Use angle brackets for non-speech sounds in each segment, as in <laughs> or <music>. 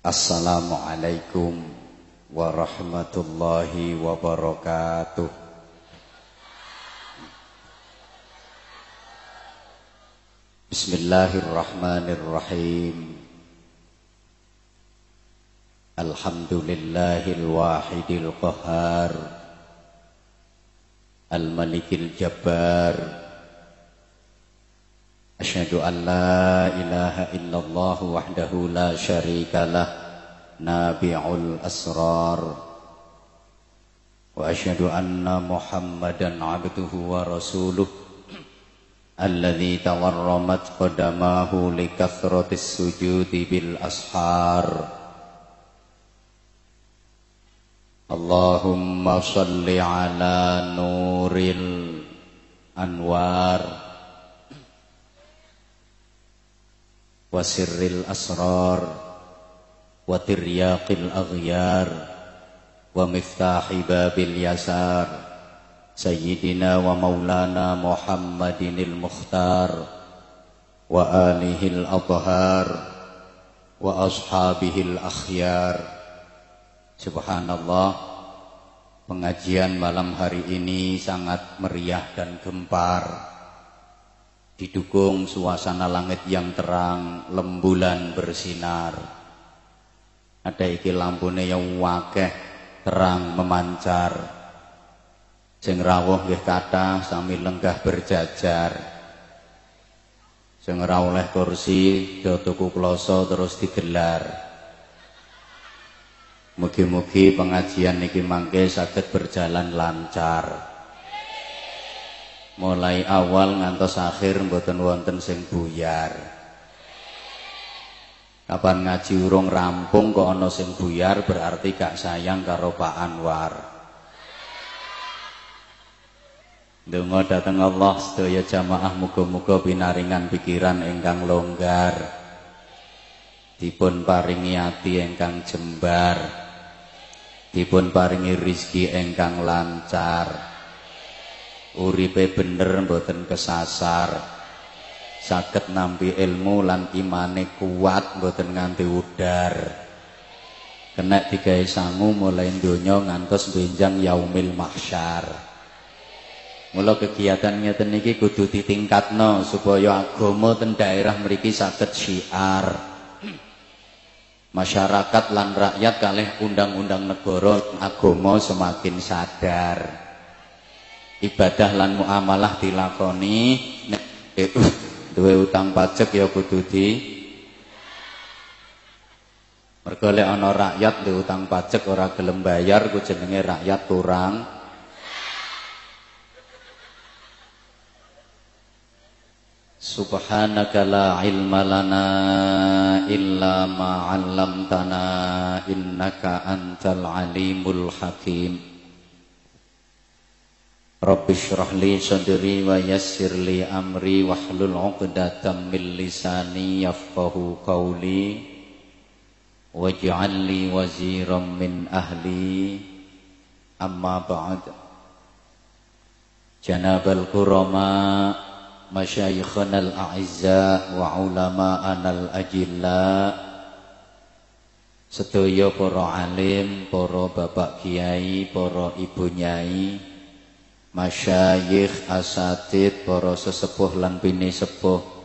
Assalamualaikum warahmatullahi wabarakatuh Bismillahirrahmanirrahim Alhamdulillahil wahidil qahar Al-malikil jabbar أشهد أن لا إله إلا الله وحده لا شريك له نابع الأسرار. وأشهد أن محمدا عبده ورسوله الذي تورمت قدماه لكثرة السجود بالأسحار. اللهم صل على نور الأنوار. wa sirril asrar wa tiryaqil aghyar wa miftahi babil yasar sayyidina wa maulana muhammadinil mukhtar wa alihil athhar wa ashabihil akhyar. Subhanallah pengajian malam hari ini sangat meriah dan gempar didukung suasana langit yang terang, lembulan bersinar. Ada iki lampune yang wakeh terang memancar. Sing rawuh nggih kathah sami lenggah berjajar. Sing oleh kursi do tuku kloso terus digelar. Mugi-mugi pengajian niki mangke saged berjalan lancar mulai awal ngantos akhir mboten wonten sing buyar. Kapan ngaji urung rampung kok ana sing buyar berarti gak sayang karo Pak Anwar. Donga dateng Allah sedaya jamaah muga-muga pinaringan pikiran ingkang longgar. Dipun paringi ati ingkang jembar. Dipun paringi rizki ingkang lancar uripe bener mboten kesasar. Saged nampi ilmu lan imane kuat mboten nganti udar. Kena digawe sangu mulai donya ngantos benjang yaumil mahsyar. Mula kegiatan ngeten niki kudu ditingkatno supaya agama ten daerah mriki saged syiar. Masyarakat lan rakyat kalih undang-undang negara agama semakin sadar ibadah lan muamalah dilakoni nek duwe utang pajak ya kudu di. Mergo lek ana rakyat duwe utang pajak ora gelem bayar ku jenenge rakyat kurang. Subhanaka la ilma lana illa ma 'allamtana innaka antal alimul hakim Rabbi syrah li sadri wa yassir li amri wahlul 'uqdatam min lisani yafqahu qawli waj'al li waziran min ahli. Amma ba'd. Janabal kurama masyayikhana al-a'izza wa ulama'ana al-ajilla Sedaya para alim, para bapak kiai, para ibu nyai masyayikh asatid para sesepuh lan bini sepuh.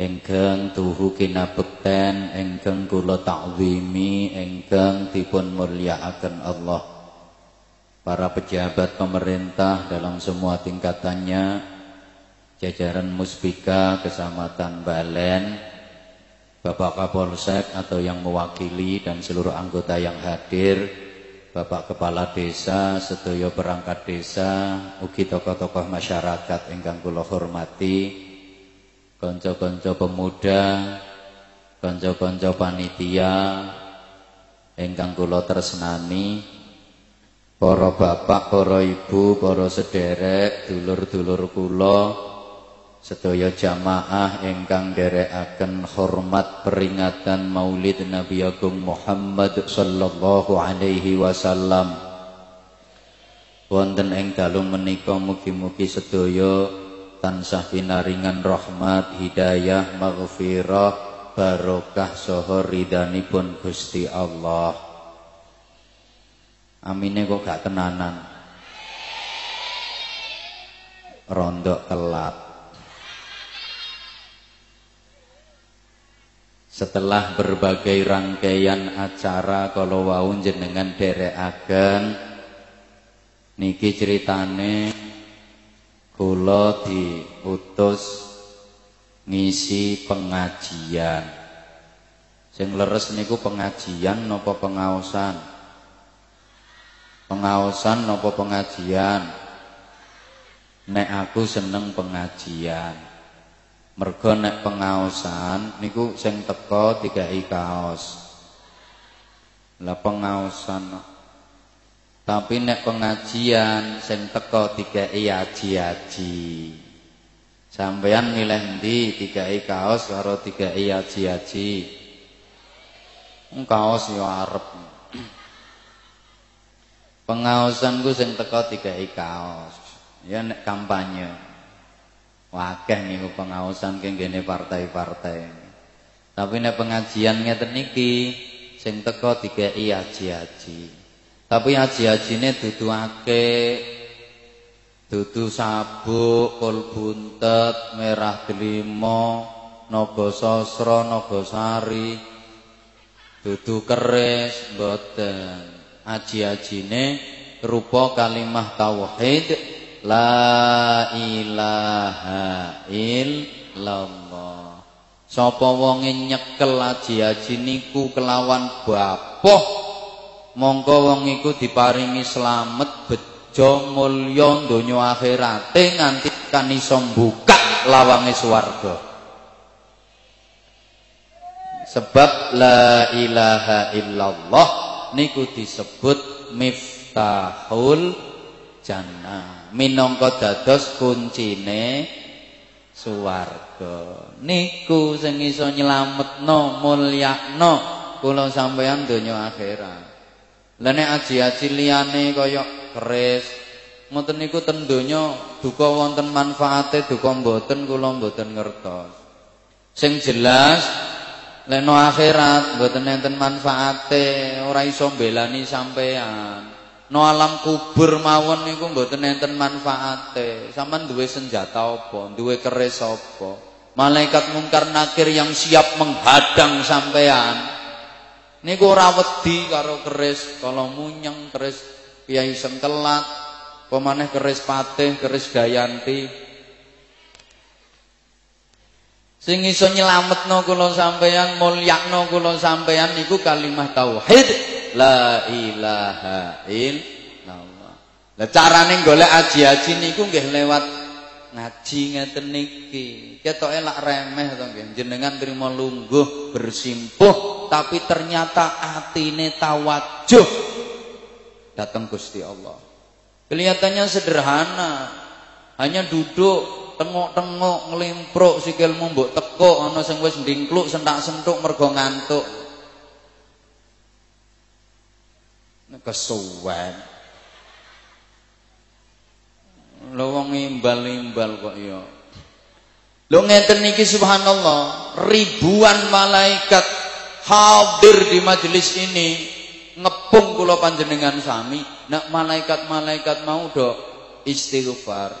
Ingkang tuhu kinabekten ingkang kula takwimi ingkang dipun mulyakaken Allah. Para pejabat pemerintah dalam semua tingkatannya jajaran Muspika Kecamatan Balen Bapak Kapolsek atau yang mewakili dan seluruh anggota yang hadir Bapak Kepala Desa, sedaya perangkat desa, ugi tokoh-tokoh masyarakat ingkang kula hormati, kanca-kanca pemuda, kanca-kanca panitia ingkang kula tresnani, para bapak, para ibu, para sederek, dulur-dulur kula, sedaya jamaah ingkang nderekaken hormat peringatan Maulid Nabi Agung Muhammad sallallahu alaihi wasallam wonten ing dalu menika mugi-mugi sedaya tansah pinaringan rahmat hidayah maghfirah barokah saha ridhanipun Gusti Allah. Amine kok gak tenanan. Rondok telat. Setelah berbagai rangkaian acara kalau wau jenengan derekaken niki ceritane kula diutus ngisi pengajian. Sing leres niku pengajian napa pengaosan? Pengaosan napa pengajian? Nek aku seneng pengajian. Mergo nek pengaosan niku sing teka dikai kaos. Lah pengaosan tapi nek pengajian sing teka dikai aji-aji. Sampeyan milih ndi dikai kaos karo dikai aji-aji? Kaos yo arep. Pengaosan ku sing teka dikai kaos. Ya nek kampanye. Wakeh niku pengaosan kene partai-partai. Tapi nek pengajian ngeten niki sing teka dikai aji-aji. Tapi aji-ajine dudu akeh dudu sabuk, kol buntet, merah delima, naga sasra, naga sari, dudu keris mboten. Aji-ajine rupa kalimah tauhid la ilaha illallah. Sapa wonge nyekel aji-aji niku kelawan bapoh mongko wong iku diparingi slamet bejo mulya donya akhirate nganti kan iso buka lawange swarga. Sebab la ilaha illallah niku disebut miftahul jannah minangka dados kuncine swarga niku sing iso nyelametno mulyakno kula sampeyan donya akhirat Lah nek aji-aji liyane kaya keris ngoten niku ten donya duka wonten manfaate duka mboten kula mboten ngertos. Sing jelas lek akhirat mboten enten manfaate, ora iso mbelani sampean. No alam kubur mawon niku mboten enten manfaate. Saman duwe senjata apa? Duwe keris apa? Malaikat mungkar nakir yang siap menghadang sampean. Niku ora wedi karo keris, kalau munyeng keris Kiai Sengkelat, pemaneh keris Patih, keris Gayanti. Sing iso nyelametno kula sampeyan, mulyakno kula sampeyan niku kalimah tauhid la ilaha illallah. Lah carane golek aji-aji niku nggih lewat ngaji ngeten niki. Ketoke lak remeh to nggih. Jenengan trimo lungguh bersimpuh tapi ternyata atine tawajuh datang Gusti Allah. Kelihatannya sederhana. Hanya duduk tengok-tengok ngelimpruk sikilmu mbok teko ana sing wis ndingkluk sentak-sentuk mergo ngantuk. Kesuwen. Lho wong imbal-imbal kok ya. Lho ngeten niki subhanallah, ribuan malaikat hadir di majelis ini ngepung kula panjenengan sami. Nak malaikat-malaikat mau do istighfar.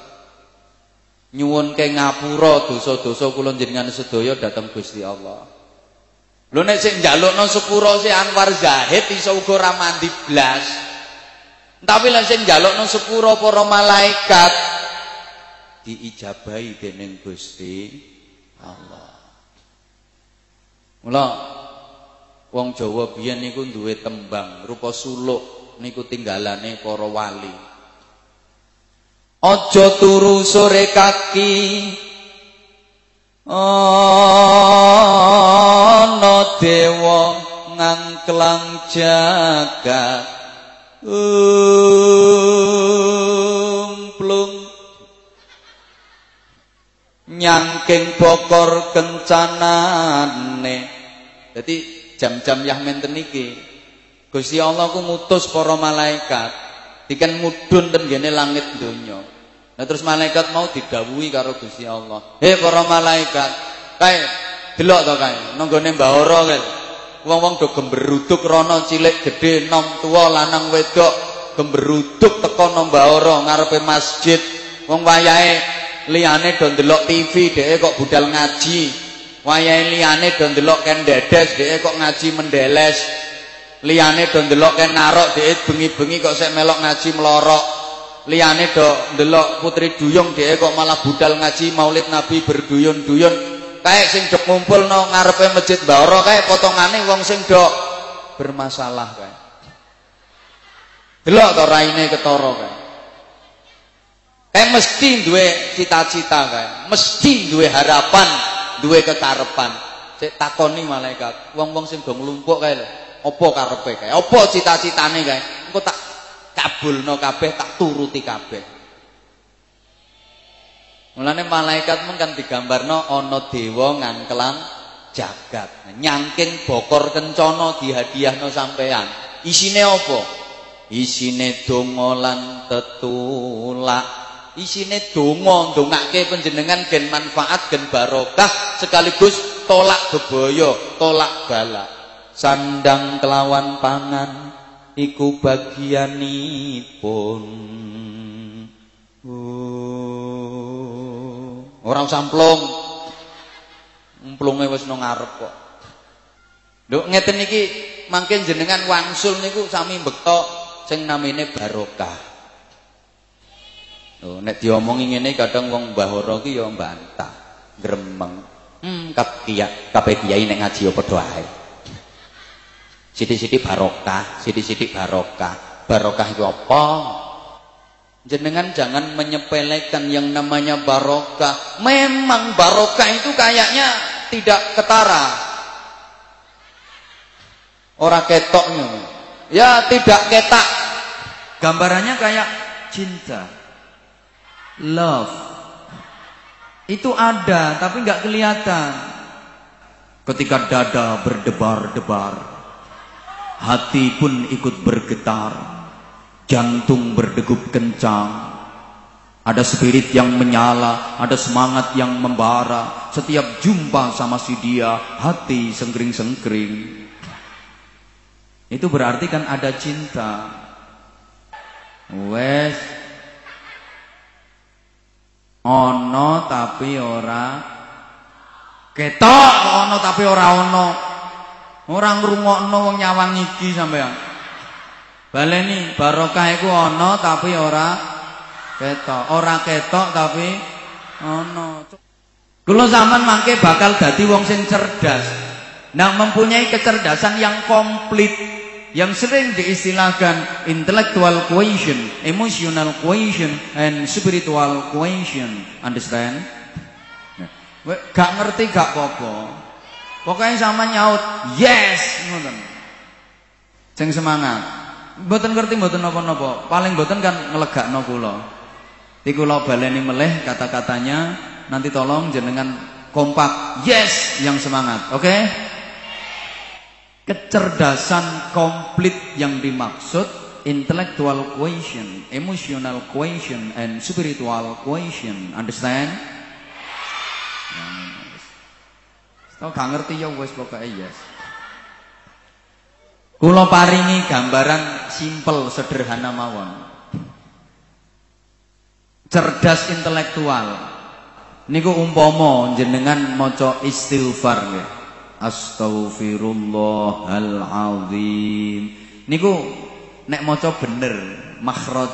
Nyuwun ke ngapura dosa-dosa kula jenengan sedaya dateng Gusti Allah. Lho nek sing njalukno sepura si Anwar Zahid iso uga ora mandi blas. Tapi lan sing njalukno sepura para malaikat diijabahi dening Gusti Allah. Mula wong Jawa biyen niku duwe tembang rupa suluk niku tinggalane para wali. Aja turu sore kaki ana dewa ngangklang jagat umplung nyangking bokor kencanane. Jadi jam-jam yah menten iki Gusti Allah ku ngutus para malaikat. Diken mudhun ten gene langit donya. Nah terus malaikat mau didhawuhi karo Gusti Allah. Hei para malaikat kae delok to kae nanggone Mbah Ora kae wong-wong do gemberuduk rono cilik gede nom tua lanang wedok gemberuduk teko nang Mbah Ora ngarepe masjid. Wong wayahe liyane do ndelok TV dheke kok budal ngaji. Wayahe liyane do ndelok ken dedes dheke kok ngaji mendeles. Liyane do ndelok ken narok dheke bengi-bengi kok sek melok ngaji melorok liyane do ndelok putri duyung dheke kok malah budal ngaji maulid nabi berduyun-duyun kayak sing dok ngumpul ngarepe masjid Mbaro kayak potongane wong sing dok bermasalah kayak. Delok to raine ketara kayak. Kayak mesti duwe cita-cita kayak, mesti duwe harapan, duwe kekarepan. Cek takoni malaikat, wong-wong sing do nglumpuk kae lho, apa karepe kae? Apa cita-citane kae? Engko tak kabulno kabeh, tak turuti kabeh. Mulane malaikat mung kan digambarno ana dewa ngangkelan jagat. Nyangking bokor kencana dihadiahno sampean. Isine apa? Isine donga lan tetulak. Isine donga ndongake panjenengan gen manfaat gen barokah sekaligus tolak bebaya, tolak bala. Sandang kelawan pangan iku bagianipun. Oh. Ora usah mplung. Mplunge wis nang ngarep kok. Nduk ngeten iki mangke jenengan wangsul niku sami bekto sing namine barokah. Lho nek diomongi ngene kadang wong Mbah Ora ki ya mbantah, gremeng. Hmm, kabeh kabeh kiai nek ngaji ya padha ae. Siti-siti barokah, siti-siti barokah. Barokah itu apa? Jenengan jangan menyepelekan yang namanya barokah. Memang barokah itu kayaknya tidak ketara. Orang ketoknya. Ya tidak ketak. Gambarannya kayak cinta. Love. Itu ada tapi nggak kelihatan. Ketika dada berdebar-debar. Hati pun ikut bergetar jantung berdegup kencang. Ada spirit yang menyala, ada semangat yang membara. Setiap jumpa sama si dia, hati sengkring-sengkring. Itu berarti kan ada cinta. Wes ono tapi ora ketok ono tapi ora ono. Orang ngrungokno wong nyawang iki sampean. Baleni barokah iku ana tapi ora ketok. Ora ketok tapi ana. Kula zaman mangke bakal dadi wong sing cerdas. Nah mempunyai kecerdasan yang komplit yang sering diistilahkan intellectual quotient, emotional quotient and spiritual quotient. Understand? Gak ngerti gak apa-apa. Pokoknya sama nyaut, yes, ngoten. Sing semangat. Mboten ngerti mboten napa-napa. Paling mboten kan ngelegakno kula. Iki kula baleni meleh kata-katanya, nanti tolong jenengan kompak. Yes, yang semangat. Oke? Kecerdasan komplit yang dimaksud intellectual quotient, emotional quotient and spiritual quotient. Understand? Yes. Tau gak ngerti ya wis pokoke yes. Kula paringi gambaran simpel sederhana mawon. Cerdas intelektual. Niku umpama jenengan maca istighfar nggih. Astaghfirullahalazim. Niku nek maca bener, makhraj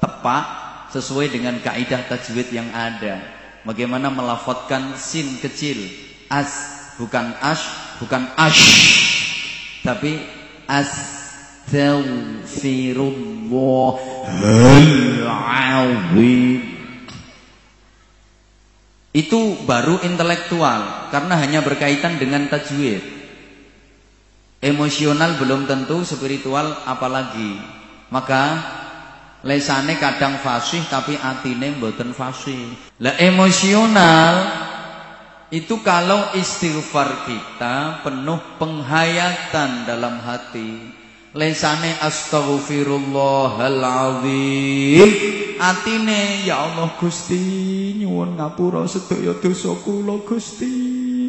tepat sesuai dengan kaidah tajwid yang ada. Bagaimana melafalkan sin kecil, as bukan ash, bukan ash. Tapi Astaghfirullahaladzim Itu baru intelektual Karena hanya berkaitan dengan tajwid. Emosional belum tentu Spiritual apalagi. Maka Lesane kadang fasih Tapi atine mboten fasih. Lah emosional itu kalau istighfar kita penuh penghayatan dalam hati. Lesane astaghfirullahaladzim. Atine ya Allah Gusti nyuwun ngapura sedaya dosa kula Gusti.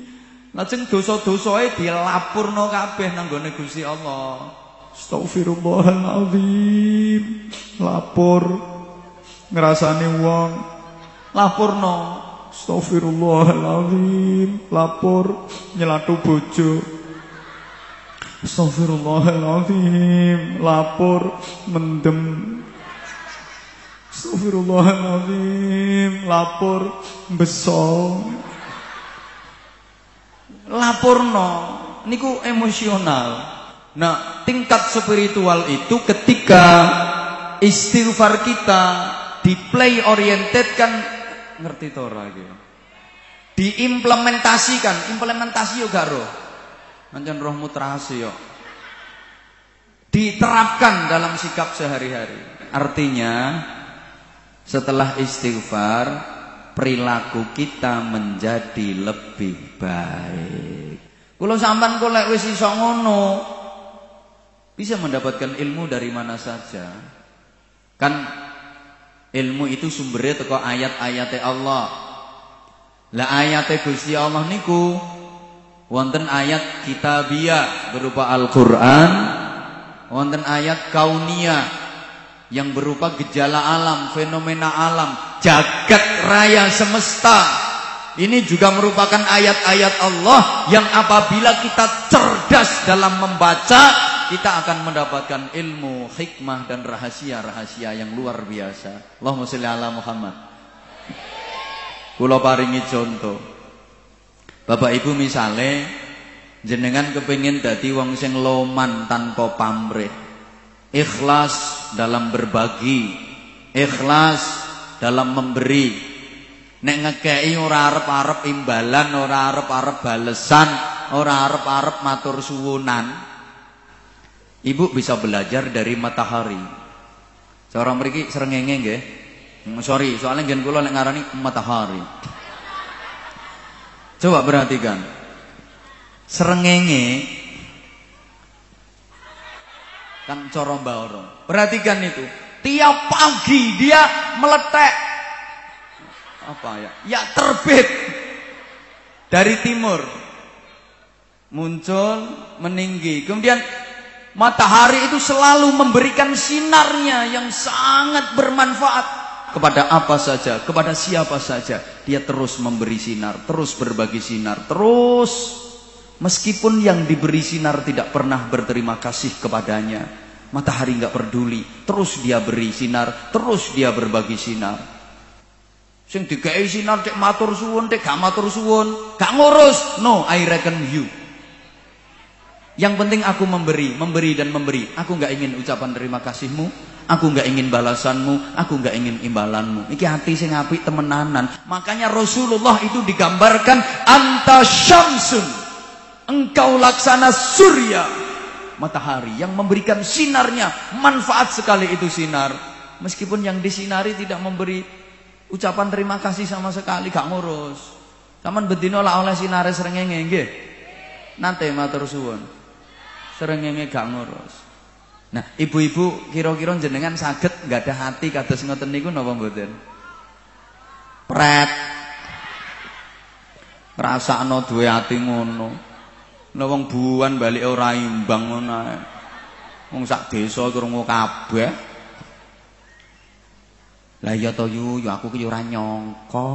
Lajeng dosa-dosae dilapurno kabeh nang gone Gusti Allah. Astagfirullahaladzim Lapor Ngerasani wong Lapurno. Astagfirullahaladzim Lapor Nyelatu bojo. Astagfirullahaladzim Lapor Mendem. Astagfirullahaladzim Lapor Besol Lapurno. Niku emosional. Nah, tingkat spiritual itu ketika istighfar kita di play oriented kan ngerti to ora iki. Diimplementasikan, implementasi yo gak roh. Rohmu terasi yo. Diterapkan dalam sikap sehari-hari. Artinya setelah istighfar perilaku kita menjadi lebih baik. Kalau sampan kok lek wis iso ngono, bisa mendapatkan ilmu dari mana saja. Kan ilmu itu sumbernya teko ayat-ayat Allah. Lah ayat Gusti Allah niku wonten ayat kitabiah berupa Al-Qur'an, wonten ayat kauniyah yang berupa gejala alam, fenomena alam, jagat raya semesta. Ini juga merupakan ayat-ayat Allah yang apabila kita cerdas dalam membaca kita akan mendapatkan ilmu, hikmah dan rahasia-rahasia yang luar biasa. Allahumma sholli ala Muhammad. Kula paringi contoh. Bapak Ibu misale jenengan kepingin dadi wong sing loman tanpa pamrih. Ikhlas dalam berbagi, ikhlas dalam memberi. Nek ngekei ora arep-arep imbalan, ora arep-arep balesan, ora arep-arep matur suwunan, Ibu bisa belajar dari matahari. Seorang mriki srengenge nggih. Hmm, sorry, soalnya ngen kula nek ngarani matahari. Coba perhatikan. Srengenge kan cara mbak Perhatikan itu. Tiap pagi dia meletek apa ya? Ya terbit dari timur. Muncul, meninggi. Kemudian Matahari itu selalu memberikan sinarnya yang sangat bermanfaat kepada apa saja, kepada siapa saja. Dia terus memberi sinar, terus berbagi sinar, terus meskipun yang diberi sinar tidak pernah berterima kasih kepadanya. Matahari nggak peduli, terus dia beri sinar, terus dia berbagi sinar. Sing dikei sinar cek matur suwun, cek gak matur suwun, gak ngurus. No, I reckon you. Yang penting aku memberi, memberi dan memberi. Aku nggak ingin ucapan terima kasihmu, aku nggak ingin balasanmu, aku nggak ingin imbalanmu. Iki hati sing apik temenanan. Makanya Rasulullah itu digambarkan anta syamsun. Engkau laksana surya, matahari yang memberikan sinarnya, manfaat sekali itu sinar. Meskipun yang disinari tidak memberi ucapan terima kasih sama sekali, gak ngurus. Taman bedino lah oleh sinare srengenge nggih. Nanti matur suwun srengenge gak ngurus. Nah, ibu-ibu kira-kira jenengan saged nggak ada hati kados ngoten niku napa mboten? Pret. Ngrasakno duwe ati ngono. Nek wong buwan balik ora imbang ngono ae. Wong sak desa krungu kabeh. Lah iya to yu, aku ki ora nyangka.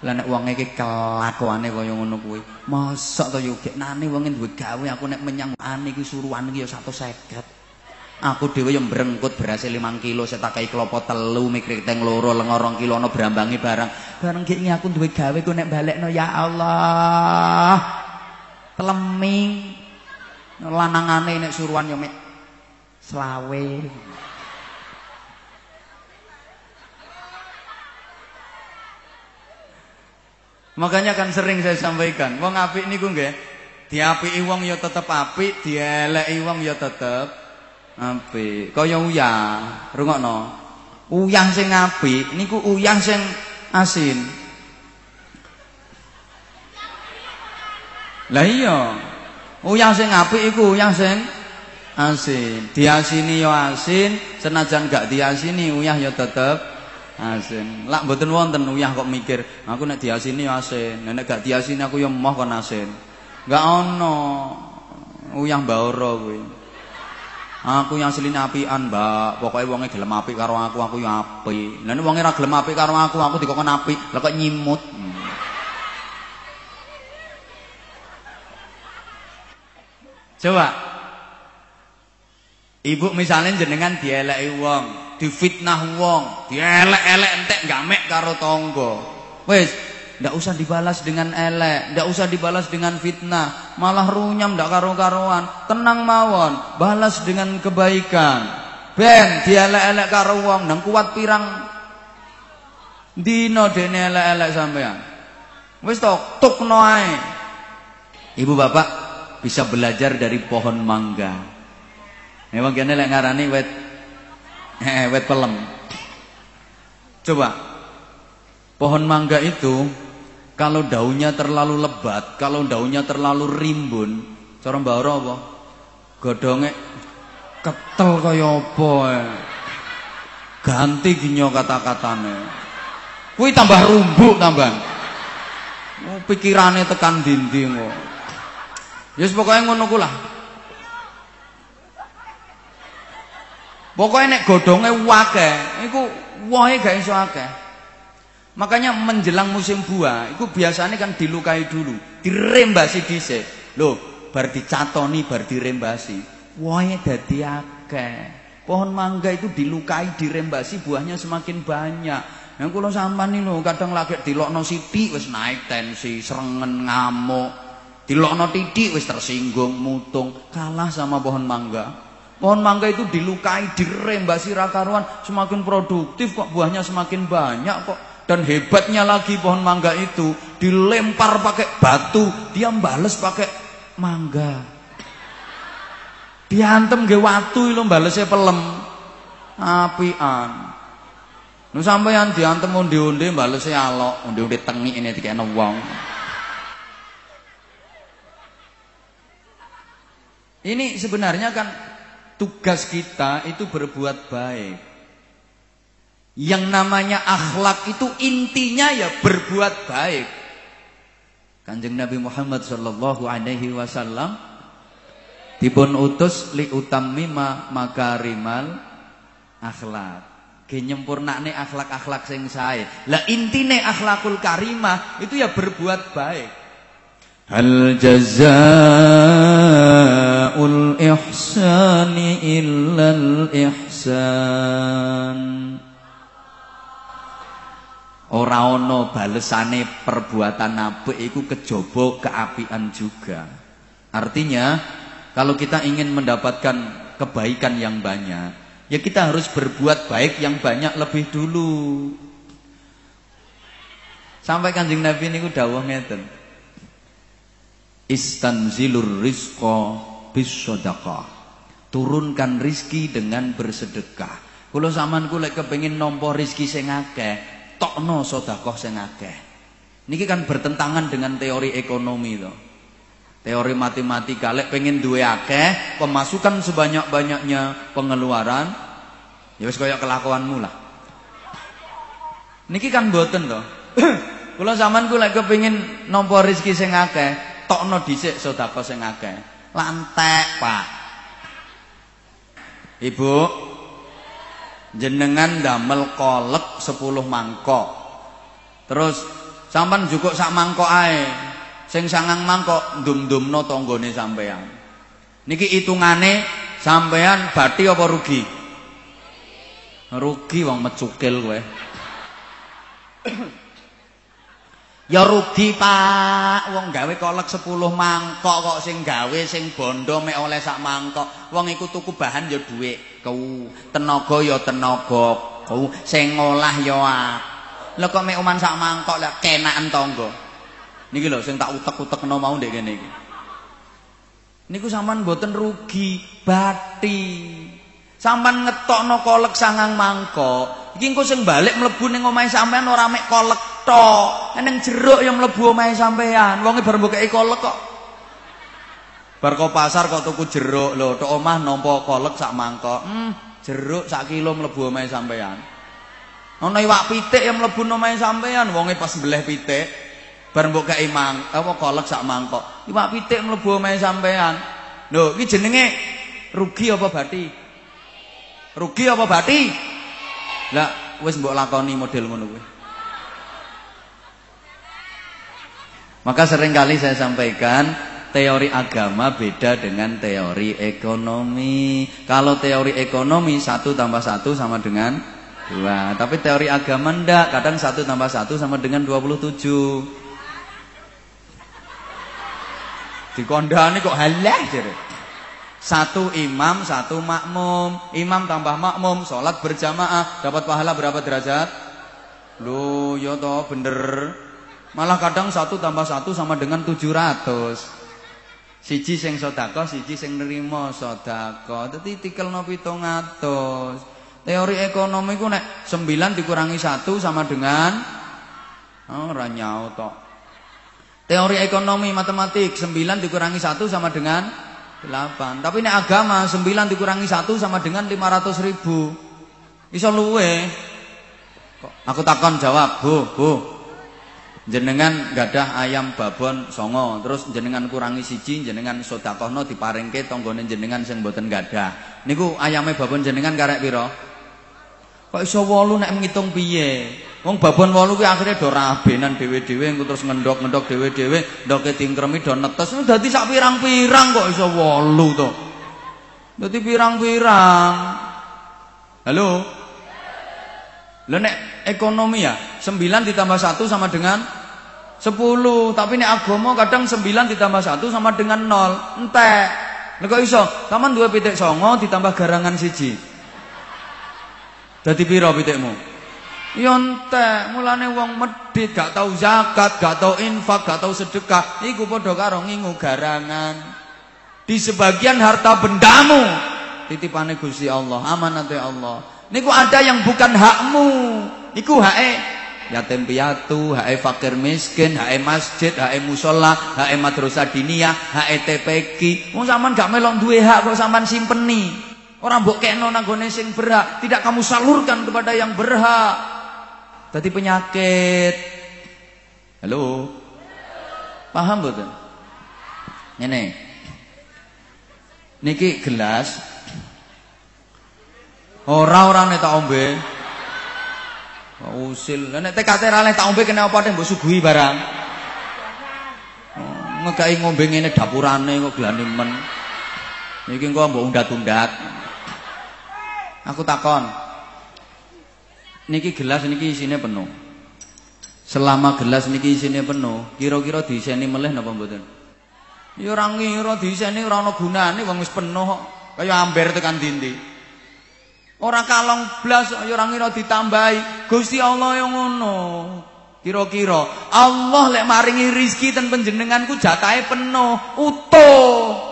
Lah nek wong iki kelakuane kaya ngono kuwi, mosok to yo geknane wong duwe gawe aku nek menyang ane iki suruhan iki ya 150. Aku dhewe yo mbrengkut beras 5 kilo setakai klopo telu mikir teng loro lengor 2 kilo ana brambangi barang. Bareng iki aku duwe gawe ku nek balekno ya Allah. Teleming lanangane nek suruhan yo mek selawe. Makanya kan sering saya sampaikan, wong apik niku nggih, diapiki wong ya tetep apik, dieleki wong ya tetep apik. Kaya uyah, rungokno. Uyah sing apik niku uyah sing asin. Lah iya. Uyah sing apik iku uyah sing asin. Diasini ya asin, senajan gak diasini uyah ya tetep Asin. Lak mboten wonten uyah kok mikir, aku nek diasini ya asin, nek gak diasini aku ya emoh kon asin. Enggak ono. Uyah mbawara kuwi. Aku yang asline apian, Mbak. Pokoke wonge gelem apik karo aku, aku ya apik. Lah nek wonge ora gelem apik karo aku, aku dikokon apik, lah kok nyimut. Coba. Ibu misalnya jenengan dieleki wong, difitnah wong, dielek-elek entek gamek karo tangga. Wis, ndak usah dibalas dengan elek, ndak usah dibalas dengan fitnah, malah runyam ndak karo-karuan. Tenang mawon, balas dengan kebaikan. Ben dielek-elek karo wong nang kuat pirang dino dene elek-elek sampean. Wis to, tukno ae. Ibu bapak bisa belajar dari pohon mangga. Memang kene lek ngarani wet eh wet pelem. Coba. Pohon mangga itu kalau daunnya terlalu lebat, kalau daunnya terlalu rimbun, cara Mbak Ora apa? Godhonge ketel kaya apa eh. Ganti ginyo kata-katane. Kuwi tambah rumbuk tambah. Oh, pikirane tekan dinding kok. Yes, pokoknya ngono lah. Pokoknya nek godhonge akeh, iku wohe gak iso akeh. Makanya menjelang musim buah, itu biasanya kan dilukai dulu, dirembasi dhisik. Loh, bar dicatoni, bar dirembasi, wohe dadi akeh. Pohon mangga itu dilukai, dirembasi, buahnya semakin banyak. Yang kula sampean lho, kadang lagi dilokno sithik wis naik tensi, serengen ngamuk. Dilokno titik wis tersinggung, mutung, kalah sama pohon mangga. Pohon mangga itu dilukai, dirembasi rakaruan, semakin produktif kok buahnya semakin banyak kok. Dan hebatnya lagi pohon mangga itu dilempar pakai batu, dia bales pakai mangga. Diantem ge watu lho balesnya pelem. Apian. Nu sampeyan diantem undi-undi balesnya alok, undi-undi tengi ini dikene wong. Ini sebenarnya kan tugas kita itu berbuat baik. Yang namanya akhlak itu intinya ya berbuat baik. Kanjeng Nabi Muhammad sallallahu alaihi wasallam dipun utus li utammima makarimal akhlak. Ge nyempurnakne akhlak-akhlak sing sae. Lah intine akhlakul karimah itu ya berbuat baik. Hal jazaa'ul ihsani illal ihsan Ora ana balesane perbuatan apik iku kejaba keapian juga. Artinya, kalau kita ingin mendapatkan kebaikan yang banyak, ya kita harus berbuat baik yang banyak lebih dulu. Sampai Kanjeng Nabi niku dawuh ngeten istanzilur rizqa bisadaqah turunkan rizki dengan bersedekah. Kula sampean ku lek kepengin nampa rizki sing akeh tokno sedekah sing akeh. Niki kan bertentangan dengan teori ekonomi to. Teori matematika lek pengen duwe akeh pemasukan sebanyak-banyaknya pengeluaran ya wis kaya kelakuanmu lah. Niki kan boten to. <clears throat> Kula ku lek kepengin nampa rizki sing akeh tokno dhisik sedekah sing akeh. Lantek, Pak. Ibu, jenengan damel kolek 10 mangkok. Terus sampean jukuk sak mangkok ae. Sing sangang mangkok ndum-ndumno tanggane sampean. Niki hitungane sampean bati apa rugi? Rugi wong mecukil kowe. Ya rugi Pak, wong gawe kolek 10 mangkok kok sing gawe sing bondo mek oleh sak mangkok. Wong iku tuku bahan ya dhuwit, kau tenaga ya tenaga, kau sing ngolah ya Lha kok mek oman sak mangkok lek kenaken tangga. Niki lho sing tak utek-utekno mau ndek kene iki. Niku sampean mboten rugi, bati. Sampean ngetokno kolek sangang mangkok, iki engko sing balik mlebu ning omahe sampean ora mek kolek tok. Eneng jeruk yang mlebu omahe sampean. Wonge bar mbokeki kolek kok. Bar kok pasar kok tuku jeruk lho, tok omah nampa kolek sak mangkok. Hmm, jeruk sak kilo mlebu omahe sampean. Ana iwak pitik yang mlebu omahe sampean, wonge pas mbleh pitik, bar mbok kei mang, apa kolek sak mangkok. Iwak pitik mlebu omahe sampean. Lho, iki jenenge rugi apa bati? Rugi apa bati? Lah, wis mbok lakoni model ngono kuwi. Maka sering kali saya sampaikan teori agama beda dengan teori ekonomi. Kalau teori ekonomi satu tambah satu sama dengan dua. Tapi teori agama ndak. Kadang satu tambah satu sama dengan 27. Dikondani kok halah jere. Satu imam, satu makmum. Imam tambah makmum, sholat berjamaah. Dapat pahala berapa derajat? Loh, ya toh bener. Malah kadang satu tambah satu sama dengan tujuh ratus. Siji sing sodako, siji sing nerima sodako. Jadi tikel no pitungatus. Teori ekonomi ku nek sembilan dikurangi satu sama dengan oh, ranyau tok. Teori ekonomi matematik sembilan dikurangi satu sama dengan delapan. Tapi nek agama sembilan dikurangi satu sama dengan lima ratus ribu. Iso luwe. Aku takon jawab, bu, bu, jenengan gadah ayam babon songo terus jenengan kurangi siji jenengan sodakohno diparingke tonggone jenengan sing boten gadah. Niku ayame babon jenengan karek piro? Kok iso 8 nek ngitung piye? Wong babon 8 kuwi akhire do rabenan dhewe-dhewe engko terus ngendok-ngendok dhewe-dhewe ndoke tingkremi do netes. Dadi sak pirang-pirang kok iso 8 to? Dadi pirang-pirang. Halo? Lho nek ekonomi ya 9 ditambah 1 sama dengan Sepuluh, tapi ini agomo kadang sembilan ditambah satu sama dengan nol. Entek. Lha kok iso? Taman dua pitik songo ditambah garangan siji. Dadi piro pitikmu? Ya entek, mulane wong medhit gak tau zakat, gak tau infak, gak tau sedekah, iku padha karo ngingu garangan. Di sebagian harta bendamu titipane Gusti Allah, amanate Allah. Niku ada yang bukan hakmu, iku hake yatim piatu, hae fakir miskin, hae masjid, hae musola, hae madrasah diniyah, hae TPQ. Wong sampean gak melok duwe hak kok sampean simpeni. Ora mbok kekno nang sing berhak, tidak kamu salurkan kepada yang berhak. Tadi penyakit. Halo. Paham betul? Ngene. Niki gelas. Ora-ora nek tak ombe. Usil. Nek TKT ra tak ombe kena apa teh mbok suguhi barang. Oh, ngekai ngombe ngene dapurane kok gelane men. Iki engko mbok undat-undat. Aku takon. Niki gelas niki isine penuh. Selama gelas niki isine penuh, kira-kira diiseni meleh napa mboten? Ya ora ngira diiseni ora ana gunane wong wis penuh kok. Kaya amber tekan dindi. Ora kalong blas ya ora ditambahi. Gusti Allah yang ngono. Kira-kira Allah lek maringi rizki ten panjenenganku jatahe penuh, utuh.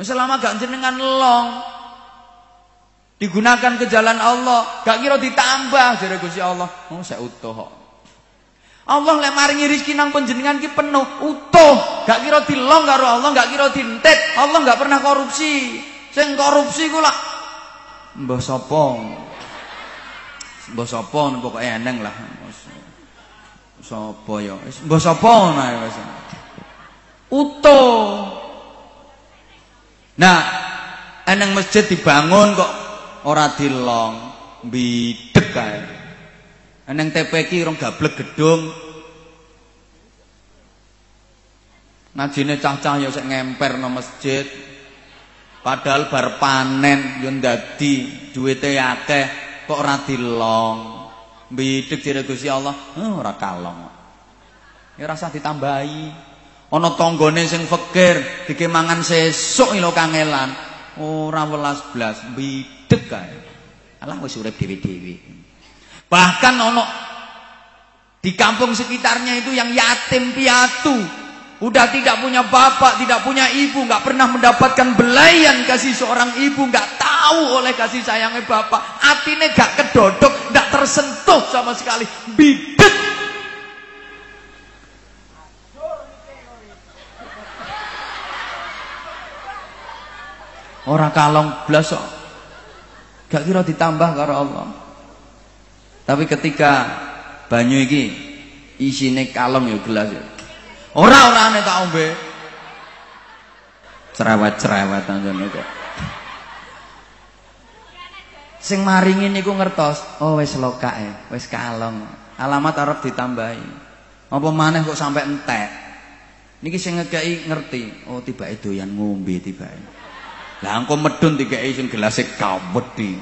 Selama gak jenengan long digunakan ke jalan Allah, gak kira ditambah jare Gusti Allah. Oh, saya utuh. Allah lek maringi rizki nang panjenengan ki penuh, utuh. Gak kira dilong karo Allah, gak kira dintet. Allah gak pernah korupsi. Sing korupsi ku lah Mbah sapa? Mbah sapa pokoke eneng lah. Sapa ya? Mbah sapa nae wis. Utuh. Nah, eneng masjid dibangun kok ora dilong, bidek kae. Eneng TPK rong gablek gedung. Ngajine cah-cah ya sik ngemper no masjid. Padahal bar panen yo ndadi duwite akeh kok ora dilong. Jere Gusti Allah, ora kalong. Ya rasa ditambahi. Ana tanggane sing fakir dikemangan sesuk lho kangelan. Ora welas blas bidhek kae. Alah wis urip dhewe-dhewe. Bahkan ana di kampung sekitarnya itu yang yatim piatu Udah tidak punya bapak, tidak punya ibu, nggak pernah mendapatkan belayan kasih seorang ibu, nggak tahu oleh kasih sayangnya bapak. Atine gak kedodok, nggak tersentuh sama sekali. Bidet. Orang kalong blas Gak kira ditambah karo Allah. Tapi ketika banyu iki isine kalem ya gelas ya. Ora-orane tak ombe. Cerewet-cerewet anjene kok. Sing maringi niku ngertos, oh wis lokake, wis kalem. Alamat arep ditambahi. Apa maneh kok sampai entek? Niki sing ngekeki ngerti, oh tibake doyan ngombe tibake. Lah engko medun dikeki sing gelase kawedi.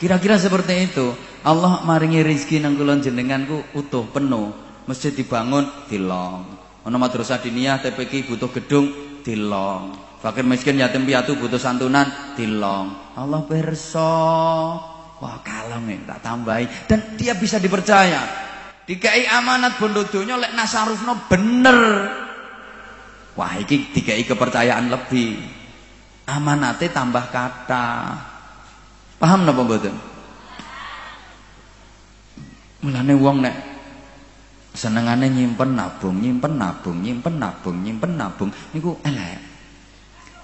Kira-kira seperti itu. Allah maringi rezeki nang kula jenenganku utuh penuh. Masjid dibangun dilong. Ana madrasah diniyah TPK butuh gedung dilong. Fakir miskin yatim piatu butuh santunan dilong. Allah perso. Wah kalem ya, tak tambahi dan dia bisa dipercaya. Dikai amanat bondo donya lek nasarufno bener. Wah iki dikai kepercayaan lebih. Amanate tambah kata. Paham napa mboten? Mulane wong nek senengane nyimpen nabung, nyimpen nabung, nyimpen nabung, nyimpen nabung niku elek.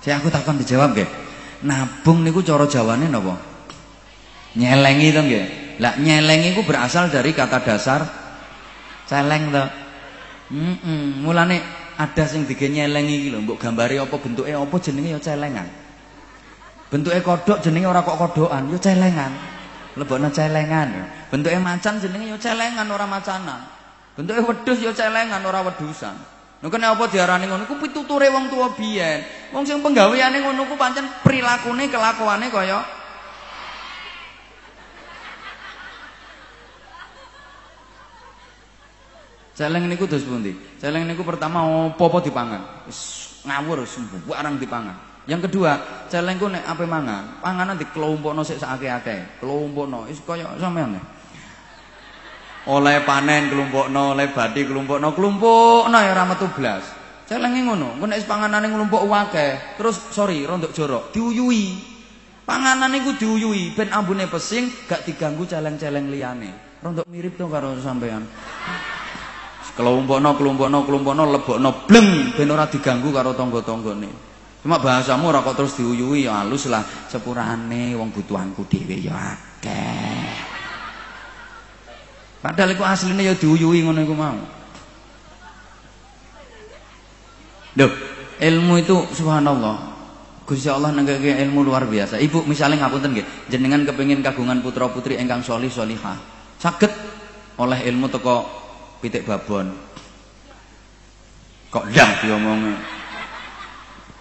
Saya aku takon dijawab nggih. Nabung niku cara Jawane napa? Nyelengi to nggih. Lah nyelengi ku berasal dari kata dasar celeng to. Mm -mm. mulane ada sing dige nyelengi iki lho, mbok gambare apa bentuke apa jenenge ya celengan. Bentuke kodhok jenenge ora kok kodhokan, ya celengan. Lebokno celengan. Bentuke macan jenenge ya celengan ora macanan. Bentuke wedhus ya celengan ora wedusan. Lha kene apa diarani ngono? Iku pituture wong tuwa biyen. Wong sing penggaweane ngono ku pancen prilakune kelakuane kaya Celeng niku dos pundi? Celeng niku pertama apa-apa dipangan. Wis ngawur wis barang dipangan. Yang kedua, celeng ku nek ape mangan, panganan dikelompokno sik sakake-ake. Kelompokno wis kaya sampean. Oleh panen kelompokno, oleh badi kelompokno, kelompokno ya ora metu blas. Celenge ngono, engko nek panganane nglumpuk akeh, terus sorry rondok jorok, diuyui. Panganan iku diuyui ben ambune pesing gak diganggu celeng-celeng liyane. Rondok mirip to karo sampean kelompokno kelompokno kelompokno lebokno bleng ben ora diganggu karo tangga-tanggane cuma bahasamu ora kok terus diuyui ya halus lah sepurane wong butuhanku dhewe ya akeh padahal iku asline ya diuyui ngono iku mau Duh, ilmu itu subhanallah Gusti Allah nenggake ilmu luar biasa. Ibu misalnya ngapunten nggih, jenengan kepengin kagungan putra putri ingkang solih solihah. Saged oleh ilmu teko pitik babon. Kok ndang diomongi.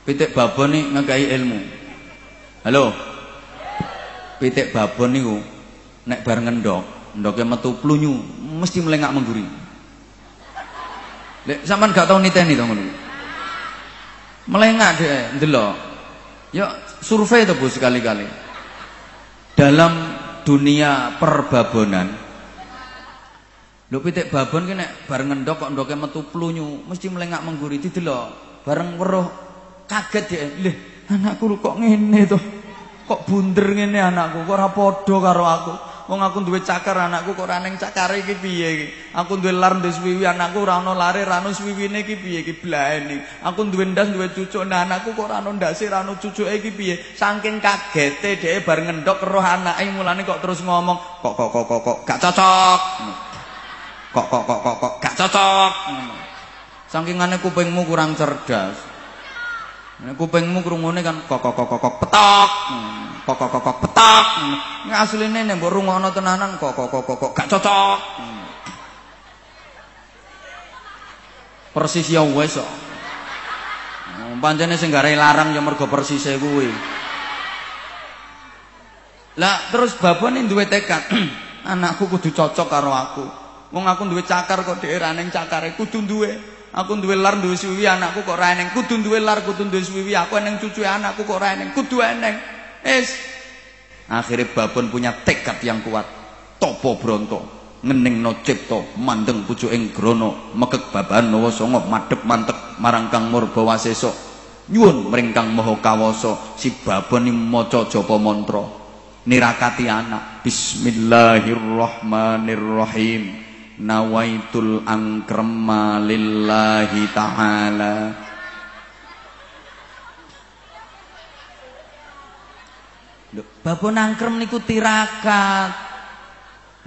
Pitik babon nih ngekai ilmu. Halo. Pitik babon niku nek bar ngendok, ndoke metu plunyu, mesti melengak mengguri. Lek sampean gak tau niteni to ngono. Melengak dhek ndelok. Ya survei to Bu sekali-kali. Dalam dunia perbabonan Lho pitik babon ki bareng ngendok kok ndoke metu plunyu, mesti melengak mengguri didelok. Bareng weruh kaget ya. Lih, anakku kok ngene to? Kok bunder ngene anakku? Kok ora padha karo aku? Wong aku duwe cakar anakku kok ora ning cakare iki piye iki? Aku duwe lar duwe swiwi anakku ora ono lare ora ono swiwine iki piye iki blaene. Aku duwe ndas duwe cucuk nah anakku kok ora ono ndase ora ono cucuke iki piye? Saking kagete dhek bar ngendok roh anake mulane kok terus ngomong kok kok kok kok, kok gak cocok kok kok kok kok kok gak cocok sangkingane kupingmu kurang cerdas kupingmu krungune kan kok kok kok kok petok kok kok kok petok. Ini asline nek mbok rungokno tenanan kok kok kok kok gak cocok. Persis ya wis kok. Pancene sing garai larang ya mergo persise kuwi. Lah terus babone duwe tekad <clears throat> anakku kudu cocok karo aku. Wong aku duwe cakar kok dhek ra ning cakare kudu duwe. Aku duwe lar duwe suwi anakku kok ra eneng. Kudu duwe lar kudu duwe suwi aku eneng cucu anakku kok ra eneng. Kudu eneng. Es. Akhirnya babon punya tekad yang kuat. Topo bronto. Ngening no cipto, mandeng pucuking grono, mekek baban nawa songo, mantek marang Kang Murba Waseso. Nyuwun mring Kang Maha Kawasa, si babon maca japa mantra. Nirakati anak. Bismillahirrahmanirrahim nawaitul angkrama lillahi ta'ala Babon angkrem niku tirakat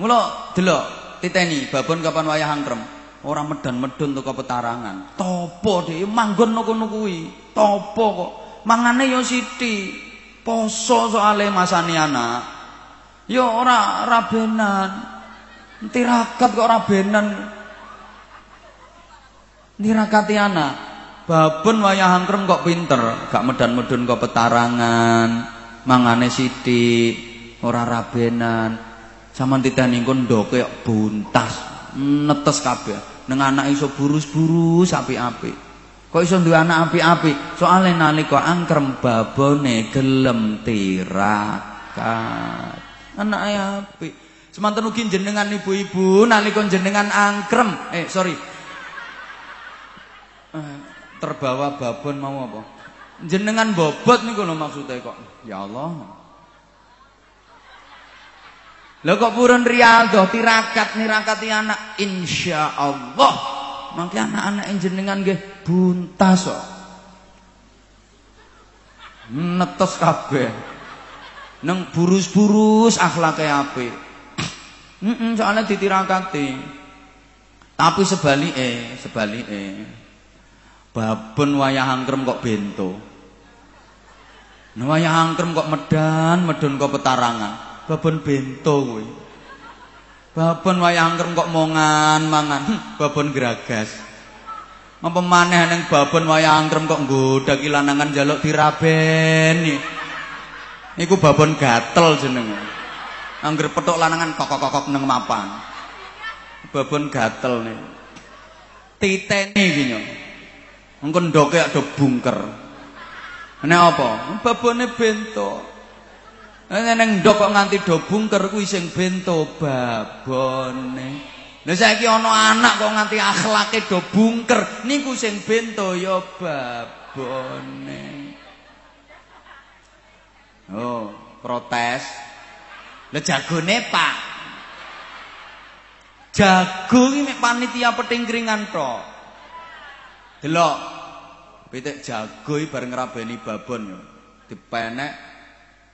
Mula delok titeni babon kapan wayah angkrem. Ora medan-medun teko petarangan. Topo dhewe manggon kono kuwi. Topo kok. Mangane yo sithik. Poso soale masane anak. Yo ora rabenan. Tirakat kok rabenan. Nirakati anak. Babon wayah angkrem kok pinter, gak medan-medun kok petarangan. Mangane sithik, ora rabenan. Saman titeni engko ndoke buntas, netes kabeh. Neng anak iso burus-burus apik-apik. Kok iso duwe anak apik-apik? Soale nalika angkrem babone gelem tirakat. Anake apik. Semanten ugi jenengan ibu-ibu nalika jenengan angkrem, eh sorry. Eh, terbawa babon mau apa? Jenengan bobot niku lho maksudnya kok. Ya Allah. Lah kok purun riyadhah tirakat nirakati anak insyaallah. Mangke anak-anak jenengan nggih buntas kok. Netes kabeh. Neng burus-burus akhlake apik. Heeh, soalnya ditirakati. Tapi sebalike, sebalike. Babon wayah angkrem kok bento. Nah, wayah angkrem kok medan, medun kok petarangan babon bento kuwi. Babon wayang angker kok mongan mangan, babon geragas. Apa maneh ning babon wayang angker kok nggodhaki lanangan jaluk dirabeni. Iku babon gatel jenenge. Angger petuk lanangan kokok-kokok nang mapan. Babon gatel nih. Titeni nyo. Engko ndoke do bungker. Nek apa? Babone bento. Neng ndok kok nganti do bungker kuwi sing bento babone. Lah saiki ana anak kok nganti akhlake do bungker niku sing bento ya babone. Oh, protes. Lah jagone Pak. Jago iki mek panitia petingkringan tok. Delok. Pitik jago iki bareng ngrabeni babon. Dipenek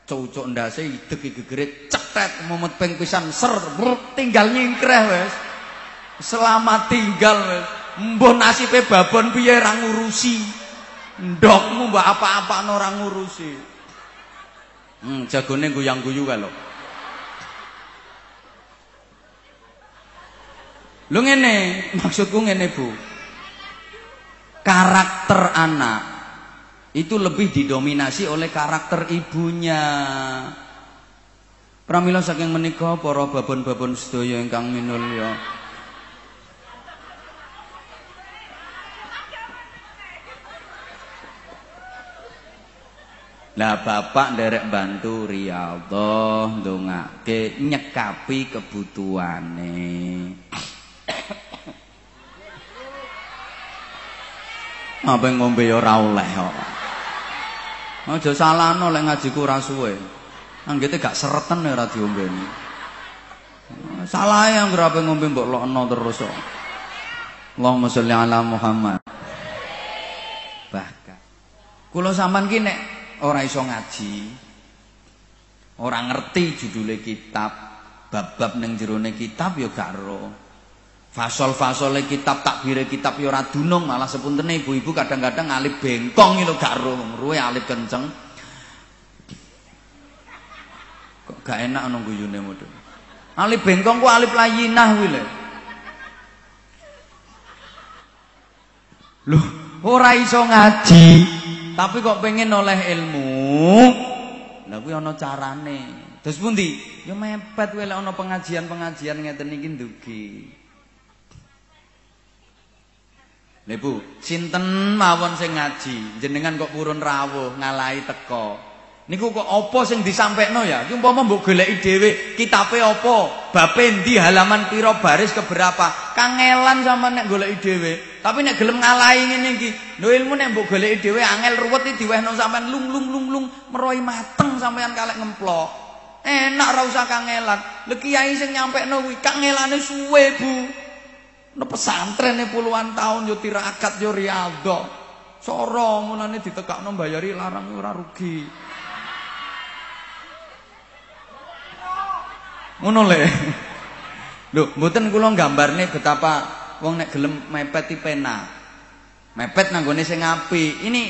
Cucuk ndase idek iki gegere cetet momet ping pisan ser tinggal nyingkreh wis. Selamat tinggal wis. Mbuh nasibe babon piye ra ngurusi. Ndokmu mbak apa-apa ora ngurusi. Hmm, jagone guyang-guyu kae. Lho ngene, maksudku ngene, Bu. Karakter anak itu lebih didominasi oleh karakter ibunya. Pramila saking menika para babon-babon sedaya ingkang minulya. Lah bapak nderek bantu riyadhah ndongake nyekapi kebutuhane. Apa ngombe ya ora oleh kok. Aja salahno lek ngajiku ora suwe. Anggete gak sereten ora diombeni. Salah yang ape ngombe mbok lokno terus kok. Allahumma sholli ala Muhammad. Bahkan kula sampean ki nek ora iso ngaji, ora ngerti judule kitab, bab-bab ning jerone kitab ya gak ro. Fasol-fasole kitab takbire kitab ya ora dunung malah sepuntene ibu-ibu kadang-kadang alif bengkong lho gak ruwe alif kenceng. Kok gak enak ana guyune modho. Alif bengkong ku alif layinah kuwi lho. Loh, ora iso ngaji, tapi kok pengen oleh ilmu. Lah kuwi ana carane. Terus pundi? Ya mepet kowe lek ana pengajian-pengajian ngeten iki ndugi. Bu, sinten mawon sing ngaji, jenengan kok purun rawuh ngalahi teko. Niku kok apa sing disampekno ya? Ki umpama mbok goleki dhewe, kitabe apa? Bape endi halaman pira baris keberapa? Kangelan sama nek goleki dhewe. Tapi nek gelem ngalahi ngene iki, lho ilmu nek mbok goleki dhewe angel ruwet iki diwehno sampean lung lung lung lung meroi mateng sampean kalek ngemplok. Enak ra usah kangelan. Lha kiai sing nyampekno kuwi kangelane suwe, Bu. Nek pesantren puluhan tahun yo tirakat yo riado. Soro mulane ditekakno mbayari larang ora rugi. Ngono le. Lho, mboten kula nggambarne betapa wong nek gelem mepet pena. Mepet nanggone sing apik. Ini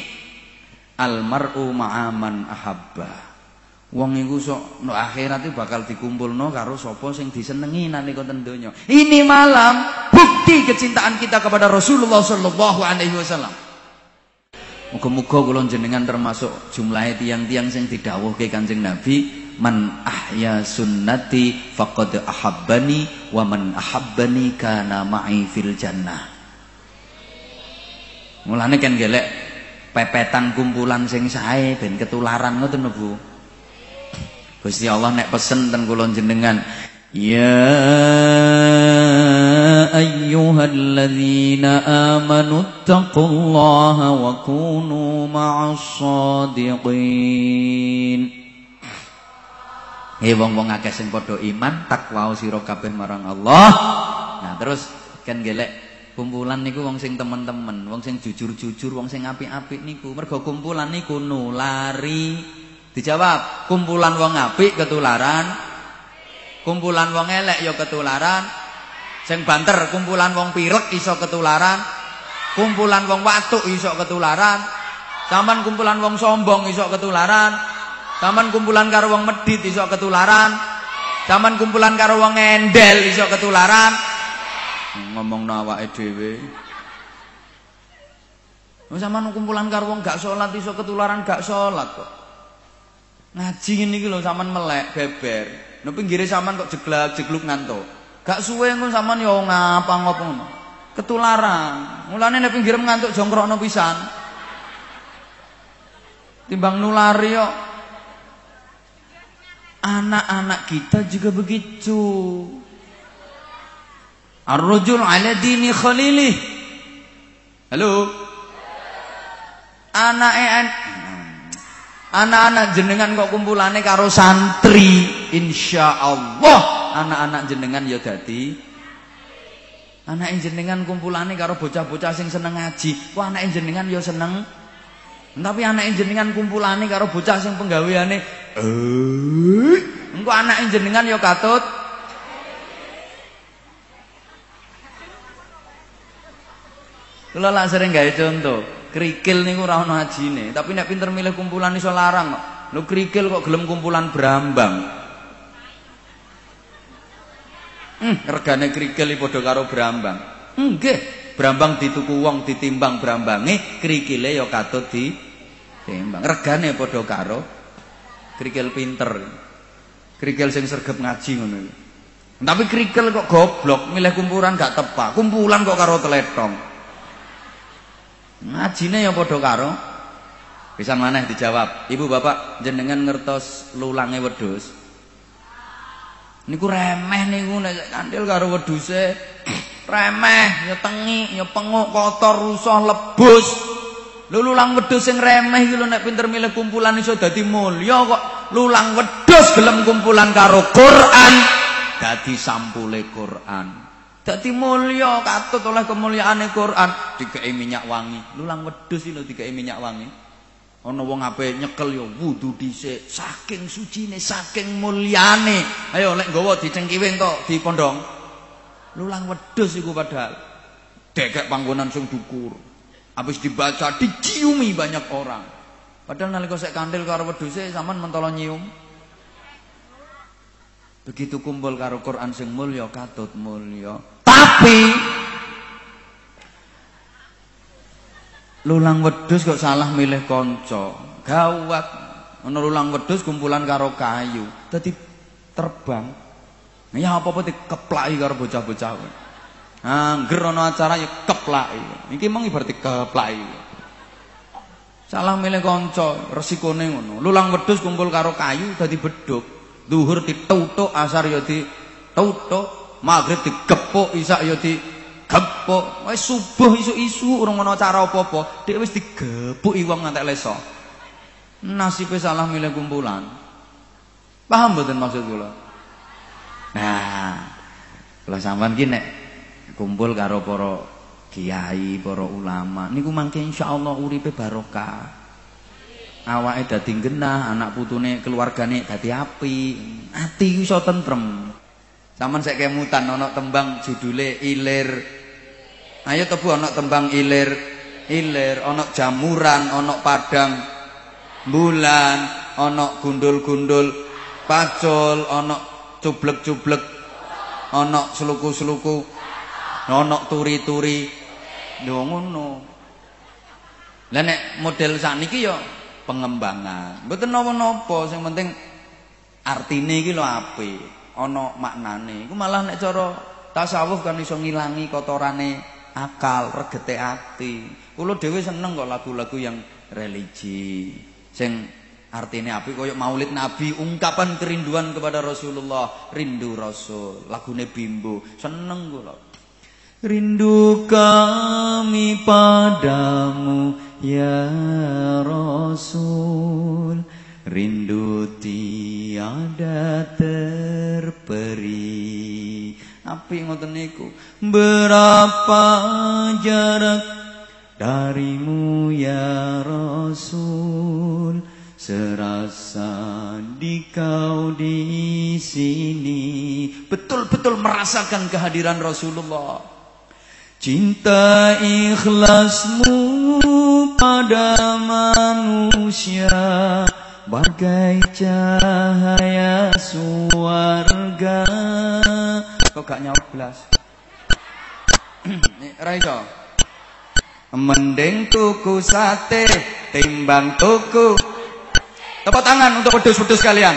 almar'u ma'aman ahabba. Wong iku sok no akhirat bakal dikumpulno karo sapa sing disenengi nalika ten donya. Ini malam bukti kecintaan kita kepada Rasulullah sallallahu alaihi wasallam. Muga-muga kula jenengan termasuk jumlahe tiang-tiang sing didhawuhke Kanjeng Nabi, man ahya sunnati faqad ahabbani wa man ahabbani kana ma'i fil jannah. Mulane kan gelek pepetan kumpulan sing sae ben ketularan ngoten Bu. Gusti Allah nek pesen ten kula jenengan Ya ayyuhalladzina amanu taqullaha wa kunu ma'as shadiqin Hei wong-wong akeh sing padha iman takwa sira kabeh marang Allah. Nah, terus kan gelek kumpulan niku wong sing temen-temen, wong sing jujur-jujur, wong sing apik-apik niku. Mergo kumpulan niku nulari Dijawab, kumpulan wong apik ketularan. Kumpulan wong elek ya ketularan. Sing banter kumpulan wong pirek iso ketularan. Kumpulan wong watuk iso ketularan. Saman kumpulan wong sombong iso ketularan. Saman kumpulan karo wong medit iso ketularan. Saman kumpulan karo wong endel iso ketularan. Ngomong awake dhewe. Saman kumpulan karo wong gak salat iso ketularan gak salat kok. Ngaji ngene iki lho melek beber. Nang pinggire sampean kok jeglak jegluk ngantuk. Gak suwe ngono sampean ya ngapa ngopo ngono. Ketularan. Mulane nek pinggire ngantuk jongkrokno pisan. Timbang nulari yo. Anak-anak kita juga begitu. Ar-rajul ala dini khalilih. Halo. Anake Anak-anak jenengan kok kumpulane karo santri, insya Allah anak-anak jenengan ya dadi anak jenengan kumpulane karo bocah-bocah sing seneng ngaji. Wah anak jenengan ya seneng. Tapi anak jenengan kumpulane karo bocah sing penggaweane eh engko anak jenengan ya katut Kula lak sering gawe contoh. Krikil niku ora ana hajine, tapi nek pinter milih kumpulan iso larang kok. Lho krikil kok gelem kumpulan Brambang. Hmm, regane krikil padha karo Brambang. Nggih, Brambang dituku wong ditimbang Brambange, krikile ya katut ditimbang. Regane padha karo krikil pinter. Krikil sing sregep ngaji ngono. Tapi krikil kok goblok, milih kumpulan gak tepak. Kumpulan kok karo teletong. Ngajine yang padha karo bisa maneh dijawab. Ibu bapak jenengan ngertos lulange wedhus. Niku remeh niku nek kandil karo wedhuse. Remeh, ya tengi, ya penguk, kotor, rusuh, lebus. Lulang wedhus sing remeh iki lho nek pinter milih kumpulan iso dadi mulya kok. Lulang wedhus gelem kumpulan karo Quran dadi sampule Quran. Dadi mulya katut oleh kemuliaane Quran, dikei minyak wangi. Lulang wedhus iki lho dikei minyak wangi. Ana wong ape nyekel ya wudu dhisik, saking sucine, saking mulyane. Ayo lek nggawa dicengkiwing tok dipondong. Lulang wedhus iku padahal dekek panggonan sing dukur. Habis dibaca diciumi banyak orang. Padahal nalika sek kandil karo wedhuse sampean mentolo nyium. Begitu kumpul karo Quran sing mulya katut mulya. Tapi lulang wedhus kok salah milih kanca. Gawat. Ana lulang wedhus kumpulan karo kayu. Dadi terbang. Ya apa-apa dikeplaki karo bocah-bocah. Angger ana acara ya keplaki. Iki mung ibarat keplaki. Salah milih kanca, resikone ngono. Lulang wedhus kumpul karo kayu dadi beduk. Duhur ditutuk, asar ya ditutuk, maghrib digepuk, isak ya digepuk. Wis subuh isu-isu urung ana cara apa-apa, dhek wis digepuki wong ngantek leso. Nasibe salah milih kumpulan. Paham mboten maksud kula? Nah, kula sampean ki nek kumpul karo para kiai, para ulama, niku mangke insyaallah uripe barokah. Awake dadi genah, anak putune keluargane dadi apik, ati iso tentrem. Saman saya kemutan ana tembang judule ilir. Ayo to Bu ana tembang ilir. Ilir ana jamuran, ana padang bulan, ana gundul-gundul pacul, ana cublek-cublek, ana seluku-seluku, ana turi-turi. Lho ngono. Lah nek model sakniki ya pengembangan. Mboten napa-napa, sing penting artine iki lho apik, ana maknane. Iku malah nek cara tasawuf kan iso ngilangi kotorane akal, regete ati. Kula dhewe seneng kok lagu-lagu yang religi. Sing artine apik koyo Maulid Nabi, ungkapan kerinduan kepada Rasulullah, rindu Rasul, lagune Bimbo. Seneng kula. Rindu kami padamu ya Rasul Rindu tiada terperi. Api ngoten niku? Berapa jarak darimu ya Rasul? Serasa di kau di sini. Betul-betul merasakan kehadiran Rasulullah. Cinta ikhlasmu pada manusia Bagai cahaya suarga. Kok gak nyoblas Raiso Mending tuku sate Timbang tuku. Tepuk tangan untuk pedus-pedus kalian.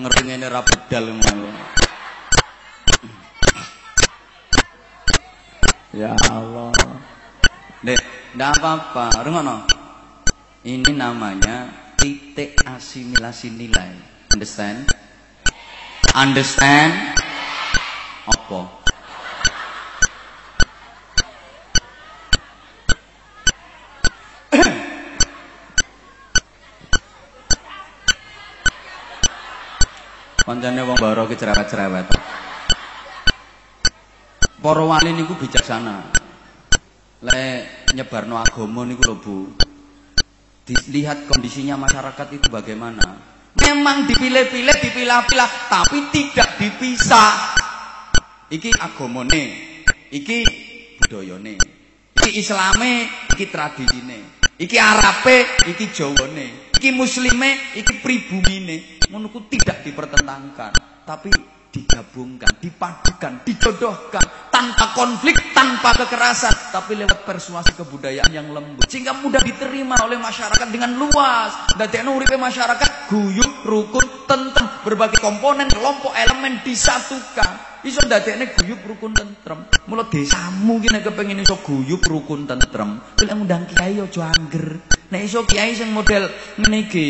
Ngerti ngene ra bedal Ya Allah. Dek, ndak apa-apa, rungono. Ini namanya titik asimilasi nilai. Understand? Understand? Apa? Pancene wong baro ki cerewet-cerewet. Para wali niku bijaksana. Lek nyebarno agama niku lho Bu. Dilihat kondisinya masyarakat itu bagaimana. Memang dipilih-pilih, dipilah-pilah, tapi tidak dipisah. Iki agamane, iki budayane, iki islame, iki tradisine, iki arabe, iki jawane, iki muslime, iki pribumine ngono tidak dipertentangkan, tapi digabungkan, dipadukan, dijodohkan tanpa konflik, tanpa kekerasan, tapi lewat persuasi kebudayaan yang lembut sehingga mudah diterima oleh masyarakat dengan luas. Dadekno uripe masyarakat guyub, rukun, tentrem, berbagai komponen, kelompok, elemen disatukan. Iso dadekne guyub, rukun, tentrem. Mula desamu ki nek kepengin iso guyub, rukun, tentrem, kuwi ngundang kiai aja angger. Nek iso kiai sing model ngene iki.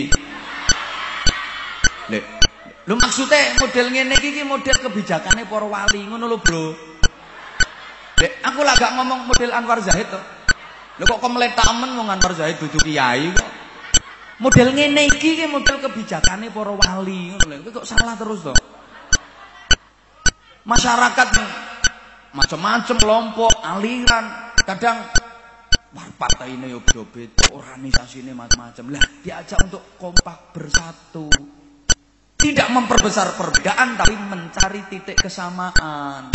Lho maksude model ngene iki model kebijakane para wali ngono lho, Bro. Dek, aku lah gak ngomong model Anwar Zahid to. Lho kok kemletamen wong Anwar Zahid dudu kiai kok. Model ngene iki ki model kebijakane para wali ngono lho. Kok salah terus to. Masyarakat macam-macam kelompok, aliran, kadang partai ini yo beda-beda, organisasi ini macam-macam. Lah diajak untuk kompak bersatu. Tidak memperbesar perbedaan tapi mencari titik kesamaan.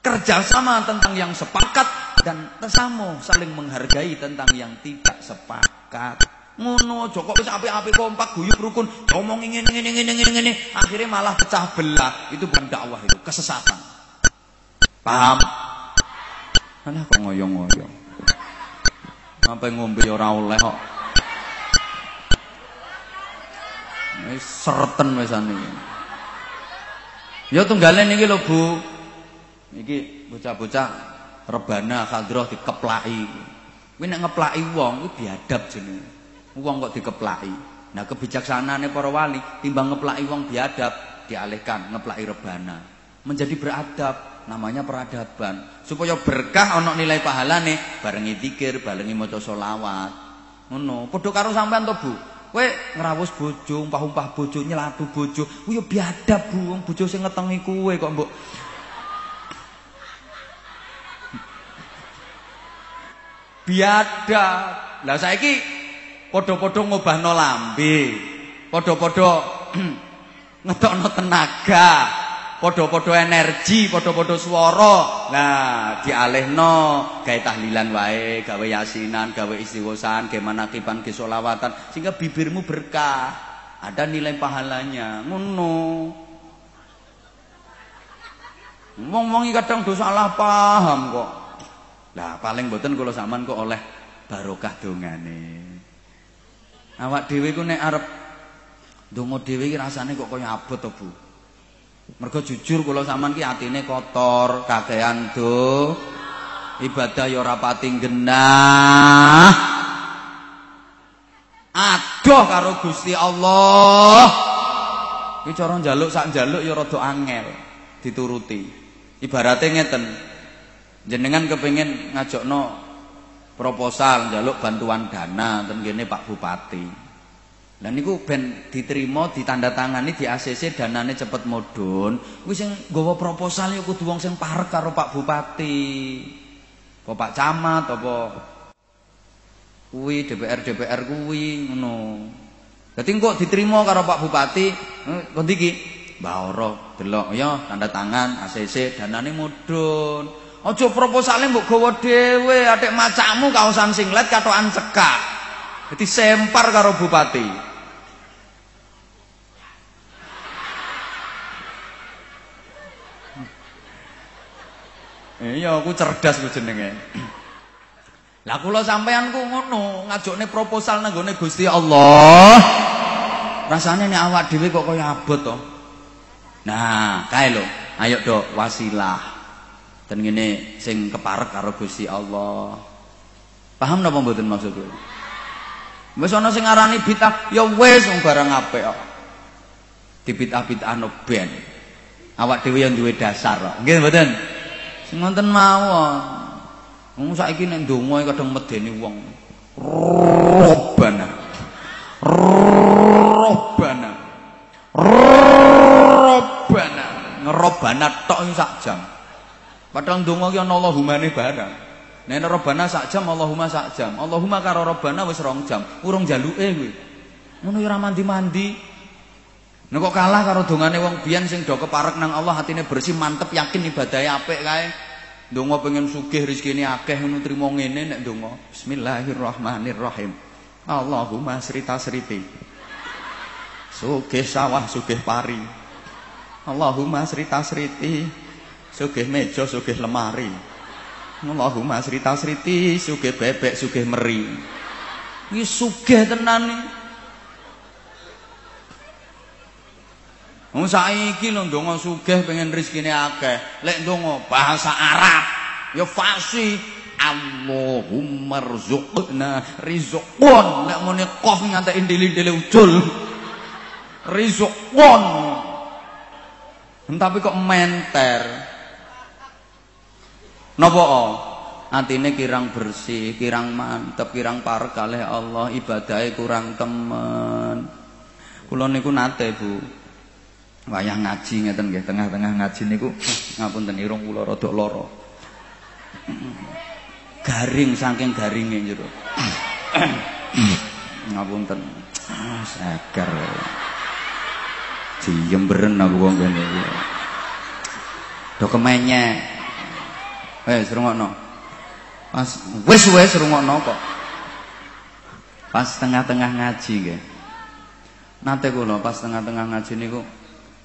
Kerjasama tentang yang sepakat dan tersamo saling menghargai tentang yang tidak sepakat. Ngono aja kok wis apik-apik kompak guyub rukun ngomong ngene ngene ngene ngene ngene akhirnya malah pecah belah. Itu bukan dakwah itu, kesesatan. Paham? Alah kok ngoyong-ngoyong. Sampai ngombe ora oleh. Wis sereten wisane. Ya tunggale niki lho Bu. Niki bocah-bocah rebana khadroh dikeplaki. Kuwi nek ngeplaki wong kuwi biadab jenenge. Wong kok dikeplaki. Nah kebijaksanaane para wali timbang ngeplaki wong biadab dialihkan ngeplaki rebana. Menjadi beradab namanya peradaban. Supaya berkah ana nilai pahalane barengi zikir, barengi maca selawat. Ngono. Padha karo sampean to Bu. Kowe ngrawus bojo, umpah-umpah bojo, nyelatu bojo, kuwi yo biadab, Bu. Wong bojo sing ngetengi kowe kok mbok biadab. Lah saiki padha-padha ngobahno lambe. Padha-padha <clears throat> ngetokno tenaga. Padha-padha energi, padha-padha swara. Nah, dialihno gawe tahlilan wae, gawe yasinan, gawe istighosan, gawe manakiban, gawe sehingga bibirmu berkah. Ada nilai pahalanya. Ngono. Wong-wong kadang do salah paham kok. Lah paling mboten kula sampean kok oleh barokah dongane. Awak dhewe ku nek arep donga dhewe iki rasane kok kaya abot to, Bu. Mergo jujur kula sampean ki atine kotor, kakean do. Ibadah ya ora genah. Adoh karo Gusti Allah. Ki cara njaluk sak njaluk ya rada angel dituruti. Ibarate ngeten. Jenengan kepengin ngajokno proposal njaluk bantuan dana ten kene Pak Bupati. Lah niku ben diterima ditandatangani di ACC danane cepet mudhun. Kuwi sing nggawa proposal ya kudu wong sing parek karo Pak Bupati. Apa Pak Camat apa kuwi DPR DPR kuwi ngono. Dadi kok diterima karo Pak Bupati, kondi iki Mbah Ora delok ya tanda tangan ACC danane mudhun. Aja proposale mbok gawa dhewe, atik macakmu kaosan singlet katokan cekak. Dadi sempar karo bupati. Iya, aku cerdas ku jenenge. Lah kula sampean ku ngono, ngajokne proposal nang gone Gusti Allah. Rasane nek awak dhewe kok kaya abot to. Nah, kae lho. Ayo dok wasilah. Dan ngene sing keparek karo Gusti Allah. Paham napa mboten maksudku? Wis ana sing ngarani bid'ah, ya wis barang apik kok. Di bid'ah-bid'ahno ben. Awak dhewe yang duwe dasar kok. Nggih mboten? Sing ngoten mawon. Wong saiki nek ndonga kadang medeni wong. Robana. Robana. Robana. Ngerobana tok sak jam. Padahal ndonga ki ana Allahumane barang. Nek robana sak jam Allahumma sak jam. Allahumma karo robana wis rong jam. Urung jaluke kuwi. Ngono ya ora mandi-mandi. Nek kok kalah karo dongane wong biyen sing do keparek nang Allah hatine bersih mantep yakin ibadahe apik kae. Ndonga pengen sugih rezekine akeh ngono trimo ngene nek ndonga. Bismillahirrahmanirrahim. Allahumma srita sriti. Sugih sawah sugih pari. Allahumma srita sriti. Sugih meja sugih lemari. Allahumma srita sriti sugih bebek sugih meri. Iki sugih tenan iki. Wong saiki lho ndonga sugih pengen rezekine akeh. Lek ndonga bahasa Arab ya fasih Allahumma rzuqna rizqun nek muni qaf ngantek indil-indile ujul. Rizqun. Tapi kok menter. Napa? Atine kirang bersih, kirang mantep, kirang parek kalih Allah, ibadahe kurang temen. Kula niku nate, Bu. wayah ngaji ngeten nggih tengah-tengah ngaji niku <sniffs> ngapunten irung kula rada lara <sniffs> garing saking garinge jero <sniffs> ngapunten ah seger diyemberen aku wong kene iki do kemenye eh rungokno pas wis wis rungokno kok pas tengah-tengah ngaji nggih nate kula pas tengah-tengah ngaji niku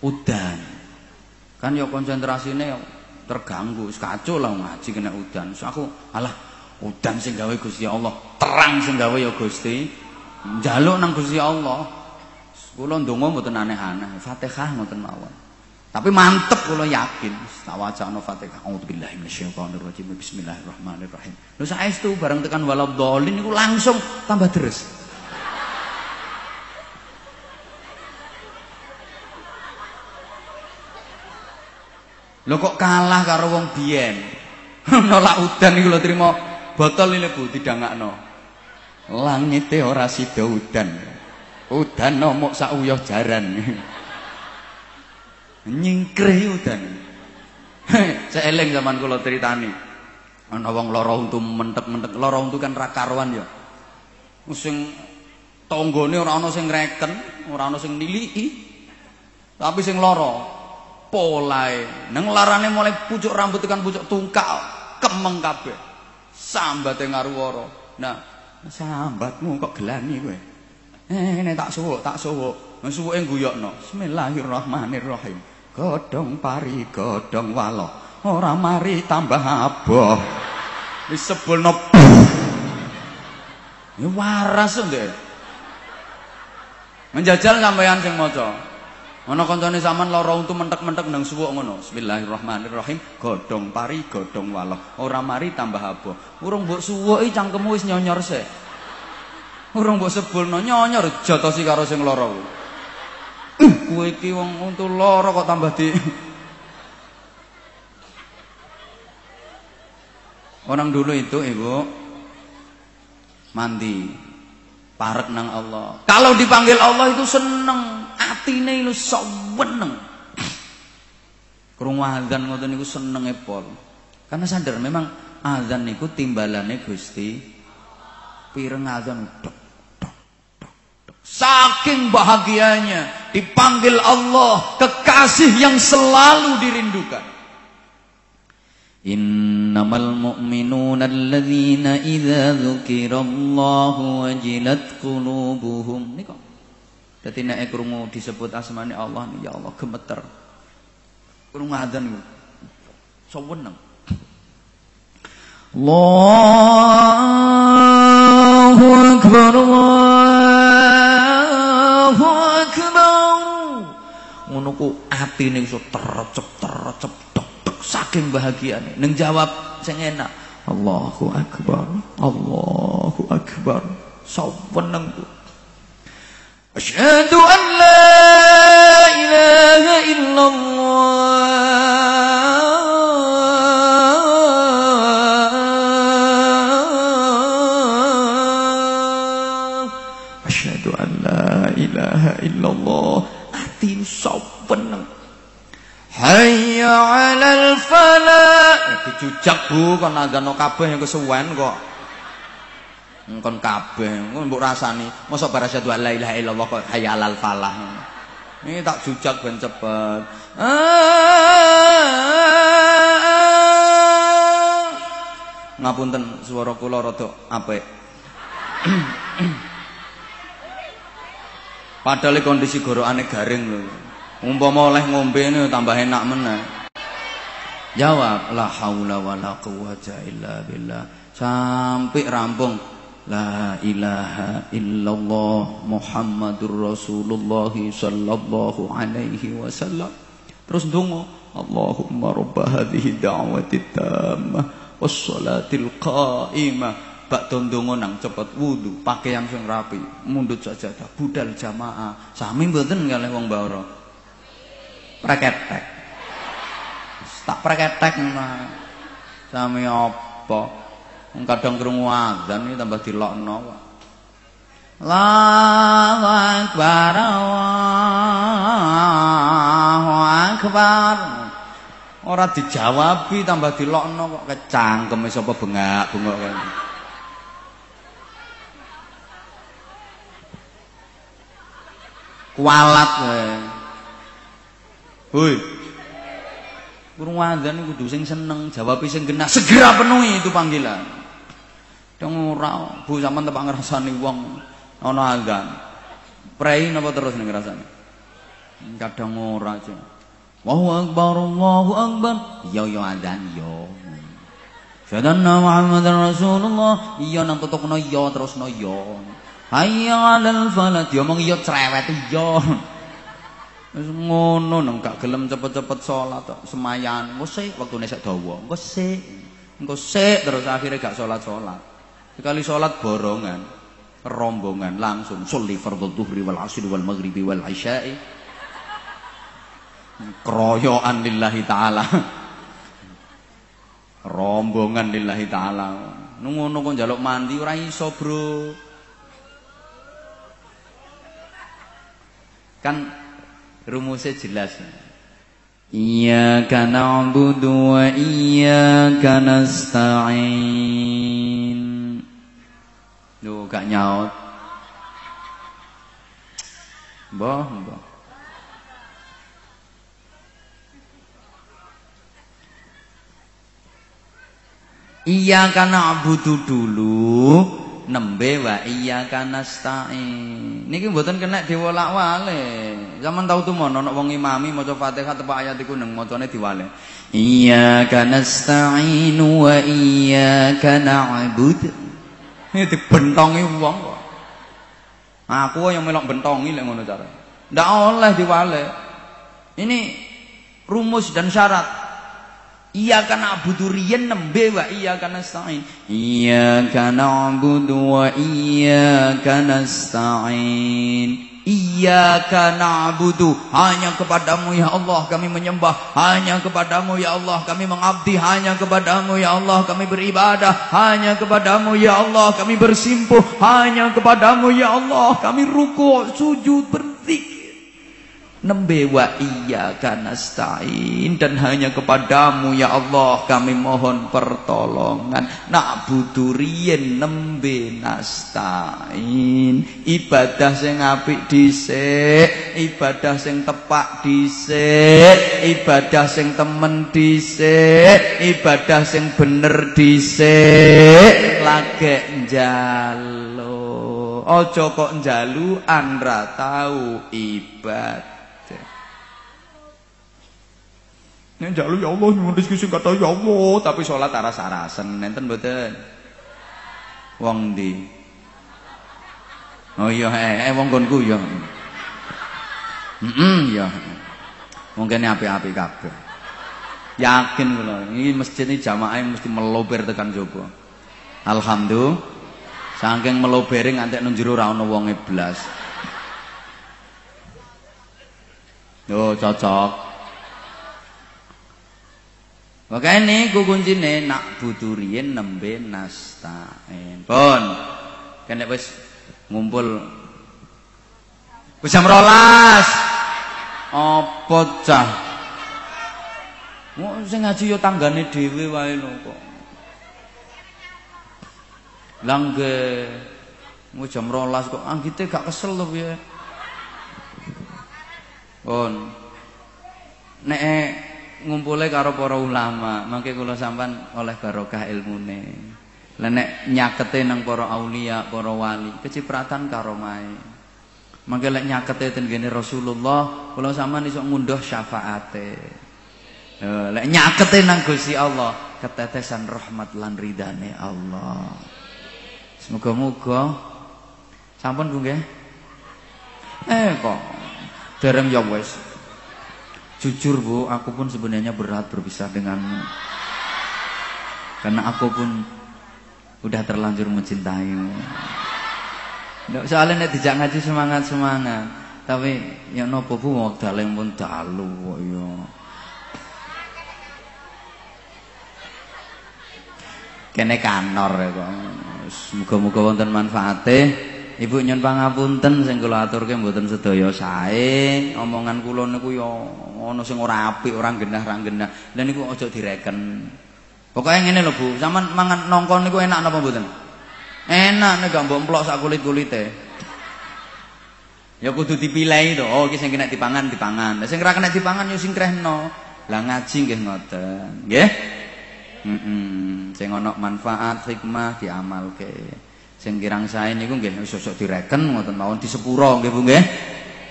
udan. Kan ya konsentrasine terganggu, kacau lah ngaji kena udan. So aku alah udan sing gawe Gusti Allah, terang sing gawe ya Gusti. Njaluk nang Gusti Allah. Kula ndonga mboten aneh-aneh, Fatihah ngoten mawon. Tapi mantep kula yakin. Tawacana Fatihah. A'udzubillahi minasyaitonirrajim. Bismillahirrahmanirrahim. Lho saestu bareng tekan waladhdallin niku langsung tambah deres. Lho kok kalah karo wong biyen. <laughs> Nolak udan iku lho trimo botol iki Bu didangakno. Langite ora sida udan. Udan mok sak jaran. <laughs> Nyingkrih udan. Saya eling zaman kula critani. Ana wong lara untu mentek-mentek, lara untu kan ra karuan ya. Sing tanggane ora ana sing ngreken, ora ana sing niliki. Tapi sing lara polae. Nang larane mulai pucuk rambut tekan pucuk tungkak kemeng kabeh. Sambate ngaruwara. Nah, sambatmu kok gelani kowe. Eh, ini tak suwuk, tak suwuk. Suwuke guyokno. Bismillahirrahmanirrahim. Godhong pari, godhong walo. Ora mari tambah aboh. Wis sebulno. Ya waras ndek. Menjajal sampeyan sing maca. Ana kancane sampean lara untu mentek-mentek nang suwuk ngono. Bismillahirrahmanirrahim. Godhong pari, godhong walo. Ora mari tambah aboh. Urung mbok suwuki cangkemmu wis nyonyor sik. Urung mbok sebulno nyonyor jotosi karo sing lara kuwi. Kowe iki wong untu lara kok tambah di Orang dulu itu Ibu mandi parek nang Allah. Kalau dipanggil Allah itu seneng, atine itu seneng. Krungu azan ngoten niku senenge pol. Karena sadar memang azan niku timbalane Gusti pireng azan dok. Saking bahagianya dipanggil Allah, kekasih yang selalu dirindukan. Innamal mu'minuna alladhina idza dzukirallahu wajilat qulubuhum. Niku. Dadi nek krungu disebut asmane Allah ya Allah gemeter. Krungu adzan niku. Saweneng. Allahu akbar Allahu Ngono ku atine iso terecep dok saking bahagiane. Ning jawab sing enak. Allahu akbar. Allahu akbar. Saweneng ku. Asyhadu an la ilaha illallah. Asyhadu an la ilaha illallah. Ati saweneng. Hayya 'alal falah. Eh, dicujak Bu kon andano kabeh yang kesuwen kok. Engkon kabeh, engkon mbok rasani. Mosok bar asyhadu an la ilaha illallah kok hayya 'alal falah. Ini tak jujak ben cepet. Ngapunten swara kula rada apik. Padahal kondisi gorokane garing lho. Umpama oleh ngombe ini tambah enak meneh. Jawab la haula wala quwata illa billah. Sampai rampung La ilaha illallah Muhammadur Rasulullah sallallahu alaihi wasallam. Terus ndonga, Allahumma rabb hadhihi da'wati tammah was salatil qa'imah. Bak ndonga nang cepet wudu, pakaian sing rapi, mundut sajadah, budal jamaah. Sami mboten kalih wong Bawra. Preketek. Tak preketek nah. Sami apa? Kadang krungu azan iki tambah dilokno kok. Allahu akbar Allahu akbar. Ora dijawabi tambah dilokno kok kecangkeme sapa bengak-bengok kan. Kualat kowe. Hoi. Kurung iku kudu sing seneng, jawab sing genah, segera penuhi itu panggilan. Dong ora, Bu sampean tepak ngrasani wong ana azan. Prei napa terus ning ngrasani? Kadang ora aja. Allahu akbar, Allahu akbar. Yo yo azan yo. Sadanna Muhammadar Rasulullah. Iya nang tutupno yo terusno yo. Hayya 'alal falah. Diomong yo cerewet yo. Wis ngono nang gak gelem cepet-cepet salat tok, semayan. Engko sik wektune sik dawa. Engko sik. Engko sik terus akhirnya gak salat-salat. Sekali salat borongan, rombongan langsung sholli fardhu dhuhri wal asri wal maghribi wal isya'i. Keroyokan lillahi taala. Rombongan lillahi taala. Ngono kok njaluk mandi ora iso, Bro. Kan rumusnya jelas. Iyyaka na'budu wa iyyaka nasta'in. Duh, gak nyaut. Mbah, mbah. Iya karena abudu dulu nembe wa iya kana stain. Niki mboten kena diwolak-wale. Zaman tau tuh mono nek wong imami maca Fatihah tepak ayat iku neng macane diwale. Iya kana stain wa iya kana abud. Ini dibentongi wong kok. Aku yang melok bentongi lek ngono cara. Ndak oleh diwale. Ini rumus dan syarat Iya karena abudu riyen nembe wa iya karena stain. Iya karena abudu wa iya karena stain. Iya karena abudu. Hanya kepadamu ya Allah kami menyembah. Hanya kepadamu ya Allah kami mengabdi. Hanya kepadamu ya Allah kami beribadah. Hanya kepadamu ya Allah kami bersimpuh. Hanya kepadamu ya Allah kami ruku sujud berzikir Nembe wa iyyaka nasta'in dan hanya kepadamu ya Allah kami mohon pertolongan. Nak budurien nembe nasta'in. Ibadah sing apik dhisik, ibadah sing tepak dhisik, ibadah sing temen dhisik, ibadah sing bener dhisik. Lagek njalo. Aja kok njalu andra tahu ibadah. Nek njaluk ya Allah nyuwun rezeki sing kata ya Allah, tapi sholat aras arasen nenten mboten. Wong ndi? Oh iya eh, eh wong gonku ya. Heeh ya. Mungkin api-api kabeh. Yakin kula, ini masjid ini jamaah mesti melober tekan jopo. Alhamdulillah. Saking melobere ngantek nang jero ora ana wong blas. Oh, cocok. Makanya ku kuncine nak budurien nembe nastain. Pun. Kene wis ngumpul jam 12. Apa cah? Mau sing ngaji yo tanggane dhewe wae lho kok. Langge mau jam 12 kok anggite gak kesel lho piye. Pun. Nek ngumpule karo para ulama, mangke kula sampean oleh barokah ilmune. Lah nek nyakete nang para aulia, para wali, kecipratan karomahe. Mangke lek nyakete ten gene Rasulullah, kula sampean iso ngunduh syafaate. Lek nyakete nang Gusti Allah, ketetesan rahmat lan ridane Allah. Semoga-moga sampun nggih. Eh kok dereng ya wis. Jujur Bu, aku pun sebenarnya berat berpisah denganmu. Karena aku pun udah terlanjur mencintaimu. Soalnya dijak ngaji semangat-semangat. Tapi ya nopo Bu wong dalem pun dalu ya. Kene kanor ya kok. Muga-muga wonten manfaate. Ibu nyun pangapunten sing kula aturke mboten sedaya sae. Omongan kula niku ya ana sing ora apik, ora genah, ora genah. Lah niku aja direken. Pokoke ngene lho Bu, sampean mangan nongko niku enak napa mboten? Enak nek gak mbok emplok sak kulit-kulite. Ya kudu dipilih to. Oh iki sing kena dipangan dipangan. Lah sing ora kena dipangan ya sing krehno. Lah ngaji nggih ngoten. Nggih? Heeh. Sing ana manfaat, hikmah diamalke. Sing kirang sae niku nggih sosok direken ngoten mawon di sepuro nggih Bu nggih.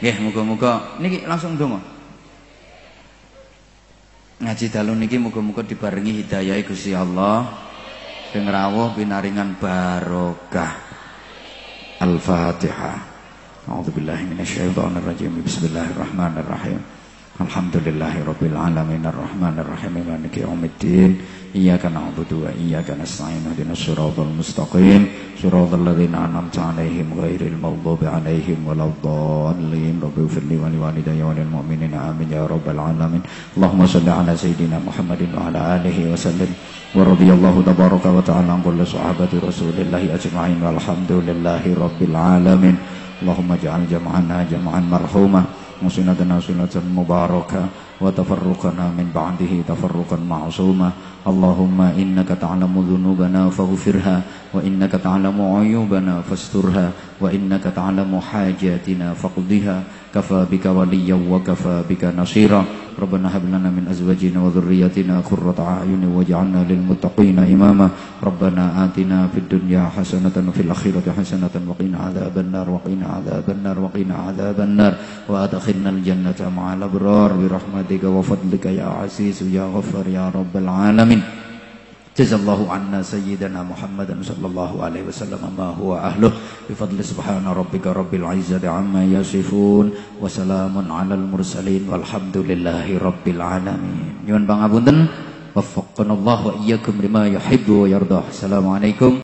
Nggih muga-muga niki langsung donga. Ngaji dalu niki muga-muga dibarengi hidayah Gusti Allah. Sing rawuh pinaringan barokah. Al-Fatihah. A'udzubillahi minasyaitonir rajim. Bismillahirrahmanirrahim. Alhamdulillahirabbil alamin arrahmanir rahim maliki yaumiddin iyyaka na'budu wa iyyaka nasta'in ihdinas siratal mustaqim siratal ladzina an'amta 'alaihim ghairil maghdubi 'alaihim waladdallin rabbi ighfirli wa liwalidayya wa lil mu'minina amin ya rabbal alamin Allahumma shalli 'ala sayyidina Muhammadin wa 'ala alihi wa sallim wa radiyallahu tabaraka wa ta'ala an kulli sahabati rasulillahi ajma'in walhamdulillahi rabbil alamin Allahumma ja'al jam'ana jam'an marhumah وسنتنا سنة مباركة وتفرقنا من بعده تفرقا معصوما. اللهم إنك تعلم ذنوبنا فاغفرها وإنك تعلم عيوبنا فاسترها وإنك تعلم حاجاتنا فاقضها. كفى بك وليا وكفى بك نصيرا. ربنا هب لنا من أزواجنا وذرياتنا قرة أعين واجعلنا للمتقين إماما. ربنا آتنا في الدنيا حسنة وفي الآخرة حسنة وقنا عذاب النار وقنا عذاب النار وقنا عذاب النار. وأدخلنا الجنة مع الأبرار برحمتك. وفضلك يا عزيز يا غفر يا رب العالمين. جزا الله عنا سيدنا محمدا صلى الله عليه وسلم ما هو أهله. بفضل سبحان ربك رب العزة عما يصفون وسلام على المرسلين والحمد لله رب العالمين. Nyuwun pangapunten waffaqanallahu wa iyyakum lima yuhibbu wa yardah. Assalamualaikum.